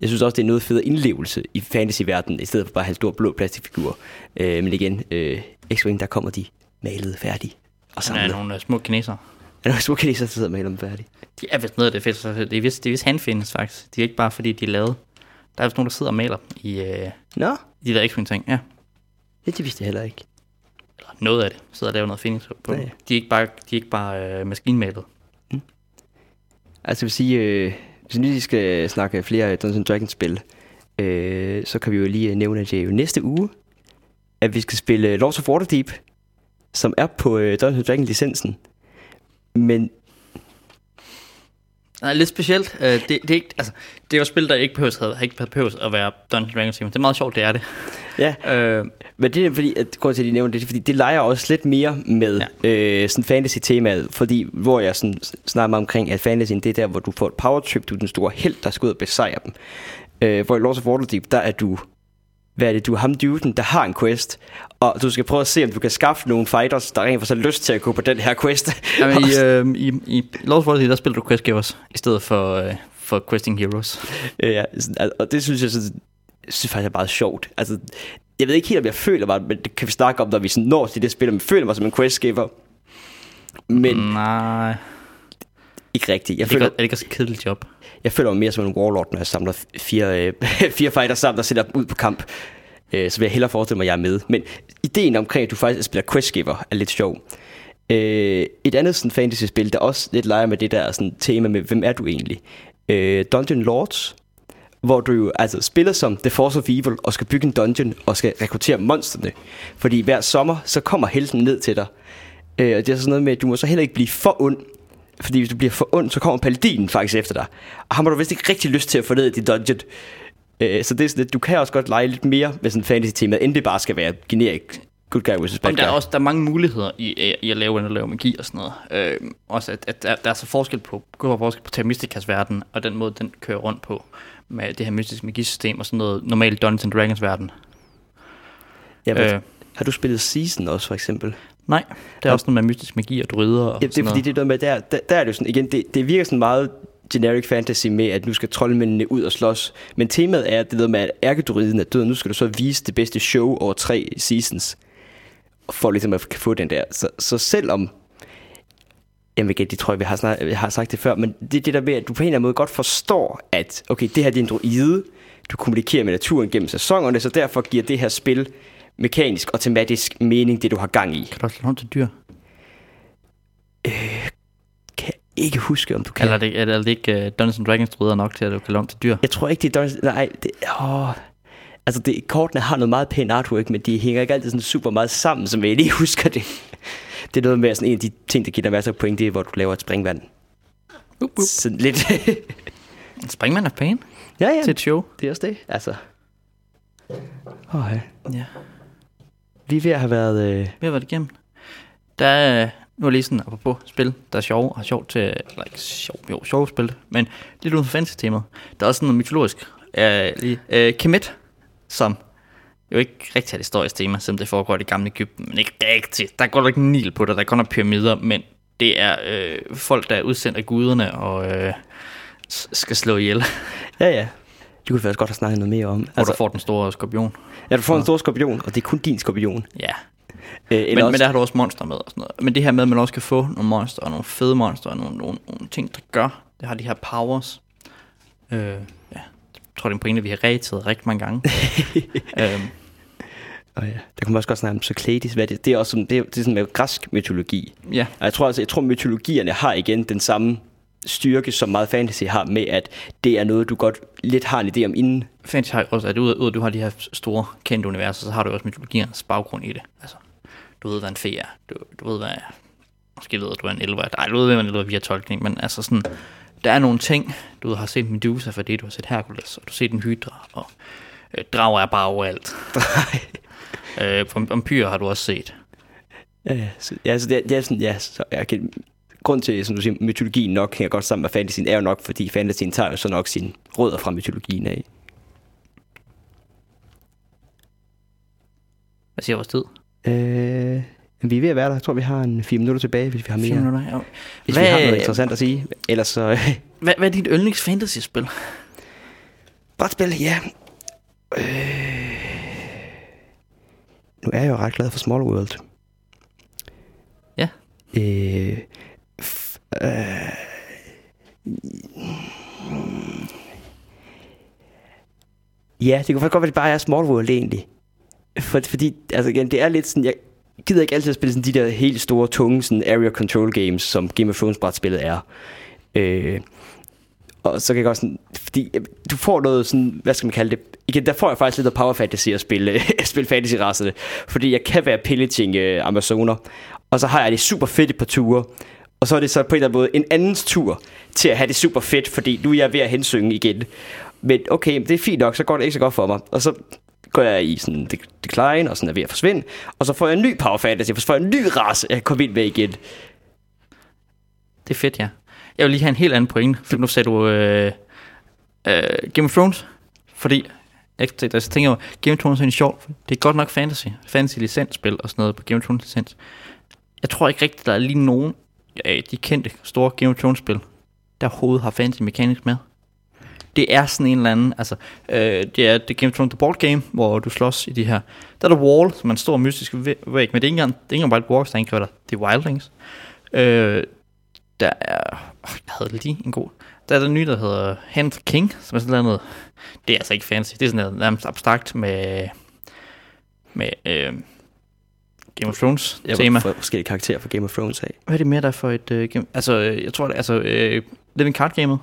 Speaker 1: jeg synes også, det er noget federe indlevelse i fantasy-verdenen, i stedet for bare at have store blå plastikfigurer. Øh, men igen, øh, X-Wing, der kommer de malet færdige.
Speaker 2: Og så er nogle små kinesere.
Speaker 1: Er der nogle små kinesere, der sidder med dem færdige?
Speaker 2: De er vist noget af det fedt. Det er vist, det er vist handfindes faktisk. De er ikke bare fordi, de er lavet. Der er vist nogen, der sidder og maler i, uh,
Speaker 1: Nå?
Speaker 2: i de der x ting. Ja.
Speaker 1: Det, det vidste jeg heller ikke.
Speaker 2: Eller noget af det. Sidder og laver noget finish på. Ja, ja. De er ikke bare, de er ikke bare uh, maskinmalet.
Speaker 1: Altså jeg vil sige, øh, hvis vi lige skal snakke flere øh, Dungeons Dragons spil, øh, så kan vi jo lige øh, nævne, at det er jo næste uge, at vi skal spille øh, Lords of Waterdeep som er på øh, Dungeons Dragons licensen. Men
Speaker 2: Nej, lidt specielt. Uh, det, det, er ikke, altså, det er jo spil, der ikke behøves, havde, ikke behøves at være Dungeons Dragons Det er meget sjovt, det er det.
Speaker 1: Ja, uh, men det er fordi, at grunden til, at de nævner det, er, fordi det leger også lidt mere med ja. øh, sådan fantasy-temaet, fordi hvor jeg sådan, snakker mig omkring, at fantasy det er der, hvor du får et power trip, du er den store held, der skal ud og besejre dem. Uh, hvor i Lords of Waterdeep, der er du hvad er det, du er ham duden, der har en quest, og du skal prøve at se, om du kan skaffe nogle fighters, der rent for så lyst til at gå på den her quest.
Speaker 2: Jamen, i, øh, i, i Lord of der spiller du quest givers, i stedet for, øh, for questing heroes.
Speaker 1: Ja, og det synes jeg, så, jeg synes faktisk er meget sjovt. Altså, jeg ved ikke helt, om jeg føler mig, men det kan vi snakke om, når vi sådan når til det spil, om jeg føler mig som en quest giver.
Speaker 2: Men... Nej.
Speaker 1: Ikke rigtigt.
Speaker 2: Jeg er, føler, det ikke, er det ikke også et kedeligt job?
Speaker 1: Jeg føler mig mere som en warlord, når jeg samler fire, øh, fire fighters sammen, der sætter ud på kamp. Øh, så vil jeg hellere forestille mig, at jeg er med. Men ideen omkring, at du faktisk spiller questgiver, er lidt sjov. Øh, et andet sådan fantasy-spil, der også lidt leger med det der sådan, tema med, hvem er du egentlig? Øh, Dungeon Lords, hvor du jo altså spiller som The Force of Evil og skal bygge en dungeon og skal rekruttere monsterne. Fordi hver sommer, så kommer helten ned til dig. Øh, og det er sådan noget med, at du må så heller ikke blive for ond, fordi hvis du bliver for ond, så kommer paladinen faktisk efter dig. Og ham har du vist ikke rigtig lyst til at få ned i dit dungeon. Øh, så det er sådan, at du kan også godt lege lidt mere med sådan fantasy-tema, end det bare skal være generic good guy versus bad
Speaker 2: guy. Der er også der er mange muligheder i, i at lave en at lave magi og sådan noget. Øh, også at, at der, der, er så forskel på, går forskel på Termistikas verden, og den måde, den kører rundt på, med det her mystiske magisystem og sådan noget normalt Dungeons Dragons verden.
Speaker 1: Ja, øh, har du spillet Season også, for eksempel?
Speaker 2: Nej, det er ja. også noget med mystisk magi og druider og
Speaker 1: ja, det er fordi, det er noget med, der, der, der er det jo sådan, igen, det, det virker sådan meget generic fantasy med, at nu skal troldmændene ud og slås. Men temaet er det der med, at ærkedruiden er død, nu skal du så vise det bedste show over tre seasons, for ligesom at få den der. Så, så selvom, jamen igen, det tror jeg, vi har, snart, vi har sagt det før, men det er det der med, at du på en eller anden måde godt forstår, at okay, det her det er en druide, du kommunikerer med naturen gennem sæsonerne, så derfor giver det her spil mekanisk og tematisk mening, det du har gang i.
Speaker 2: Kan du også lade til dyr?
Speaker 1: Ikke huske, om du kan.
Speaker 2: Eller er det, er det, er det ikke uh, Dungeons Dragons, du nok til, at du kan låne til dyr?
Speaker 1: Jeg tror ikke, det er Dungeons... Nej, det, åh, altså det, kortene har noget meget pænt artwork, men de hænger ikke altid sådan super meget sammen, som jeg lige husker det. Det er noget med sådan en af de ting, der giver dig masser af point, det er, hvor du laver et springvand.
Speaker 2: Uh, uh.
Speaker 1: Sådan lidt...
Speaker 2: Springman er pæn
Speaker 1: ja, ja,
Speaker 2: til et show.
Speaker 1: det er også det. Altså... Åh, ja.
Speaker 2: Ja.
Speaker 1: Vi er ved at have været... Øh...
Speaker 2: Vi har været igennem. Der er, nu er lige sådan, apropos spil, der er sjov og sjov til, eller ikke sjov, jo, sjov spil, men lidt uden for fantasy-temaet. Der er også sådan noget mytologisk. Uh, lige, uh, Kemet, som jo ikke rigtig er et historisk tema, selvom det foregår i det gamle Ægypten, men ikke rigtigt. Der går ikke Nil på det, der går pyramider, men det er øh, folk, der er udsendt af guderne og øh, skal slå ihjel,
Speaker 1: Ja, ja. Det kunne vi faktisk godt have snakket noget mere om.
Speaker 2: hvor altså, du får den store skorpion.
Speaker 1: ja, du får en stor skorpion, og det er kun din skorpion.
Speaker 2: Ja,
Speaker 1: Øh,
Speaker 2: men,
Speaker 1: også,
Speaker 2: men der har du også monster med og sådan noget. Men det her med, at man også kan få nogle monster og nogle fede monster og nogle, nogle, nogle ting, der gør, det har de her powers. Øh, ja, jeg tror, det er en pointe, vi har reageret rigtig mange gange. øhm,
Speaker 1: Oh, ja. Der kunne man også godt snakke om Socrates. Hvad det, det er også sådan, det er, det er sådan med græsk mytologi.
Speaker 2: ja,
Speaker 1: Og jeg tror altså, jeg tror mytologierne har igen den samme styrke, som meget fantasy har med, at det er noget, du godt lidt har en idé om inden.
Speaker 2: fantasy har også, at ud, ud, du har de her store kendte universer, så har du også mytologiernes baggrund i det. Altså, du ved, hvad en fe er. Du, du ved, hvad... Måske ved du, er en elver. Nej, du ved, hvad en elver er via tolkning, men altså sådan... Der er nogle ting, du har set Medusa, fordi du har set Hercules, og du har set en hydra, og øh, drager er bare overalt. øh, Vampyrer har du også set.
Speaker 1: ja, ja. Så, ja, så det, det er sådan, ja, så jeg kan, grund til, som du siger, mytologien nok hænger godt sammen med fantasien, er jo nok, fordi fantasien tager jo så nok sine rødder fra mytologien af.
Speaker 2: Hvad siger vores tid?
Speaker 1: Øh, vi er ved at være der. Jeg tror, vi har en fire minutter tilbage, hvis vi har mere.
Speaker 2: Fire minutter, ja.
Speaker 1: Hvis
Speaker 2: Hvad-
Speaker 1: vi har noget interessant at sige. Ellers så...
Speaker 2: Hvad, hvad er dit yndlings fantasy-spil?
Speaker 1: Brætspil, ja. Øh... Nu er jeg jo ret glad for Small World.
Speaker 2: Ja.
Speaker 1: Øh... F- øh... Ja, det kunne faktisk godt være, at det bare er Small World egentlig. For, fordi, altså igen, det er lidt sådan, jeg gider ikke altid at spille sådan de der helt store, tunge sådan area control games, som Game of Thrones brætspillet er. Øh, og så kan jeg godt sådan, fordi du får noget sådan, hvad skal man kalde det, igen, der får jeg faktisk lidt af power fantasy at spille, at spille fantasy rasserne, fordi jeg kan være pillaging øh, amazoner, og så har jeg det super fedt et par ture, og så er det så på en eller anden måde en andens tur til at have det super fedt, fordi nu er jeg ved at hensynge igen. Men okay, det er fint nok, så går det ikke så godt for mig. Og så går jeg i sådan decline, og sådan er ved at forsvinde, og så får jeg en ny power fantasy, så får jeg en ny race, jeg kommer ind med igen.
Speaker 2: Det er fedt, ja. Jeg vil lige have en helt anden point, for nu sagde du øh, øh, Game of Thrones, fordi altså, jeg, tænker jo, Game of Thrones er en sjov, det er godt nok fantasy, fantasy licensspil og sådan noget på Game of Thrones licens. Jeg tror ikke rigtigt, der er lige nogen af de kendte store Game of Thrones spil, der overhovedet har fantasy mechanics med. Det er sådan en eller anden, altså, øh, det er det er Game of Thrones The Board Game, hvor du slås i de her, der er der Wall, som er en stor mystisk væg, men det er ikke engang, det er ikke engang Wild Walkers, der indkræver dig, det er Wildlings. Øh, der er... Oh, jeg havde lige en god... Der er den nye, der hedder Hand King, som er sådan noget... Det er altså ikke fancy. Det er sådan noget nærmest abstrakt med... Med... Øh, Game of Thrones
Speaker 1: Jeg
Speaker 2: tema.
Speaker 1: får forskellige karakterer fra Game of Thrones af.
Speaker 2: Hvad er det mere der er for et... Øh, game? Altså, øh, jeg tror, det, altså... Øh, Living Card Gamet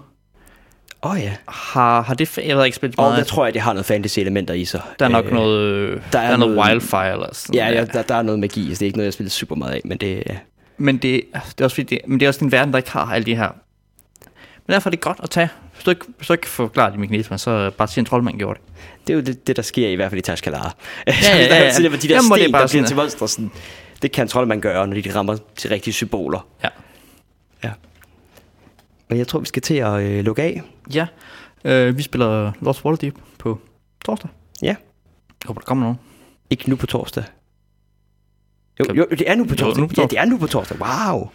Speaker 1: Åh oh, ja.
Speaker 2: har, har det... Jeg ved ikke spillet så
Speaker 1: Og
Speaker 2: meget.
Speaker 1: der tror jeg, det har noget fantasy-elementer i sig.
Speaker 2: der er nok
Speaker 1: Øh,
Speaker 2: noget... Der,
Speaker 1: der
Speaker 2: er
Speaker 1: er
Speaker 2: der er noget,
Speaker 1: noget-
Speaker 2: wildfire eller sådan
Speaker 1: Ja, ja
Speaker 2: der.
Speaker 1: der, der er noget magi, så det er ikke noget, jeg spiller super meget af, men det.
Speaker 2: Men det, det er også fordi, det, men det er også en verden, der ikke har alle de her. Men derfor er det godt at tage. Hvis du ikke, hvis du ikke forklarer de mekanismer, så bare sige en troldmand gjorde det.
Speaker 1: Det er jo det, det der sker i hvert fald i Tashkalar.
Speaker 2: ja, ja, ja.
Speaker 1: Det var de der
Speaker 2: Jamen, hvor det er
Speaker 1: sten,
Speaker 2: bare
Speaker 1: der bliver
Speaker 2: sådan,
Speaker 1: til monstre. Sådan, det kan troldmand gøre, når de rammer til rigtige symboler.
Speaker 2: Ja.
Speaker 1: Ja. Men jeg tror, vi skal til at øh, lukke af.
Speaker 2: Ja, øh, vi spiller Lost Waterdeep på torsdag.
Speaker 1: Ja.
Speaker 2: Jeg håber, der kommer nogen.
Speaker 1: Ikke nu på torsdag. Jo, jo det er nu på
Speaker 2: Jo,
Speaker 1: torsdag.
Speaker 2: nu på
Speaker 1: Ja,
Speaker 2: torsdag.
Speaker 1: det er nu på torsdag. Wow.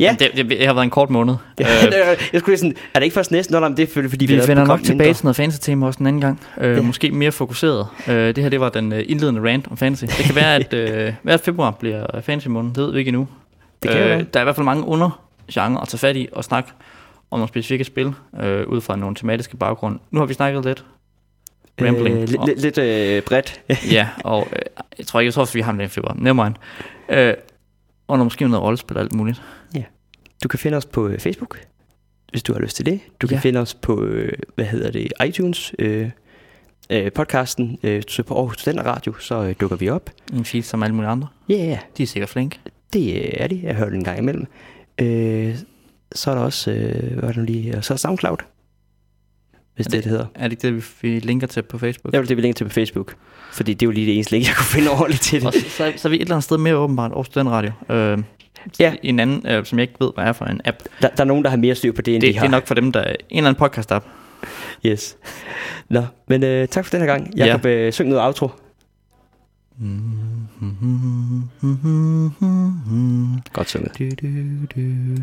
Speaker 1: Ja.
Speaker 2: Det, det, det, har været en kort måned.
Speaker 1: Ja,
Speaker 2: øh,
Speaker 1: jeg skulle sådan, er det ikke først næste? Nå, nej, det er fordi, vi,
Speaker 2: vi vender nok tilbage
Speaker 1: mindre.
Speaker 2: til noget fantasy-tema også en anden gang. Øh,
Speaker 1: Ja.
Speaker 2: Måske mere fokuseret. Øh, det her, det var den øh, indledende rant om fantasy. Det kan være, at øh, hver februar bliver fantasy-måned. Det ved vi ikke endnu.
Speaker 1: Det kan jo være.
Speaker 2: der er i hvert fald mange undergenre at tage fat i og snakke om nogle specifikke spil, øh, ud fra nogle tematiske baggrund. Nu har vi snakket lidt. Rambling.
Speaker 1: Øh, lidt,
Speaker 2: Og-
Speaker 1: lidt, øh, bredt.
Speaker 2: ja, og øh, jeg tror ikke, jeg tror, at vi har den i februar. Never mind. Øh, og når måske noget rollespil og alt muligt.
Speaker 1: Du kan finde os på øh, Facebook, hvis du har lyst til det. Du kan
Speaker 2: Ja.
Speaker 1: finde os på, øh, hvad hedder det, iTunes, øh, øh, podcasten, øh, så på Aarhus Studenter Radio, så øh, dukker vi op.
Speaker 2: En feed som alle mulige andre.
Speaker 1: Ja, yeah,
Speaker 2: De er sikkert flinke.
Speaker 1: det øh, er det. Jeg hører det en gang imellem. Øh, så er der også, øh, hvad er det nu lige, og så er der SoundCloud, hvis
Speaker 2: Er
Speaker 1: det, det, det hedder.
Speaker 2: Er det ikke det, vi- linker til på Facebook?
Speaker 1: Vil det, vi linker til på Facebook, fordi det er jo lige det eneste link, jeg kunne finde ordentligt til det.
Speaker 2: så, så, så er vi et eller andet sted mere åbenbart over Studentradio. Øh,
Speaker 1: Ja.
Speaker 2: En anden, øh, som jeg ikke ved, hvad er for en app.
Speaker 1: Der, der er nogen, der har mere styr på det, end
Speaker 2: Det, det
Speaker 1: har.
Speaker 2: er nok for dem, der... En eller anden podcast-app.
Speaker 1: Yes. Nå, men øh, tak for den her gang. Jakob, ja. øh, syng noget outro. Godt sunget.
Speaker 2: Du, du, du,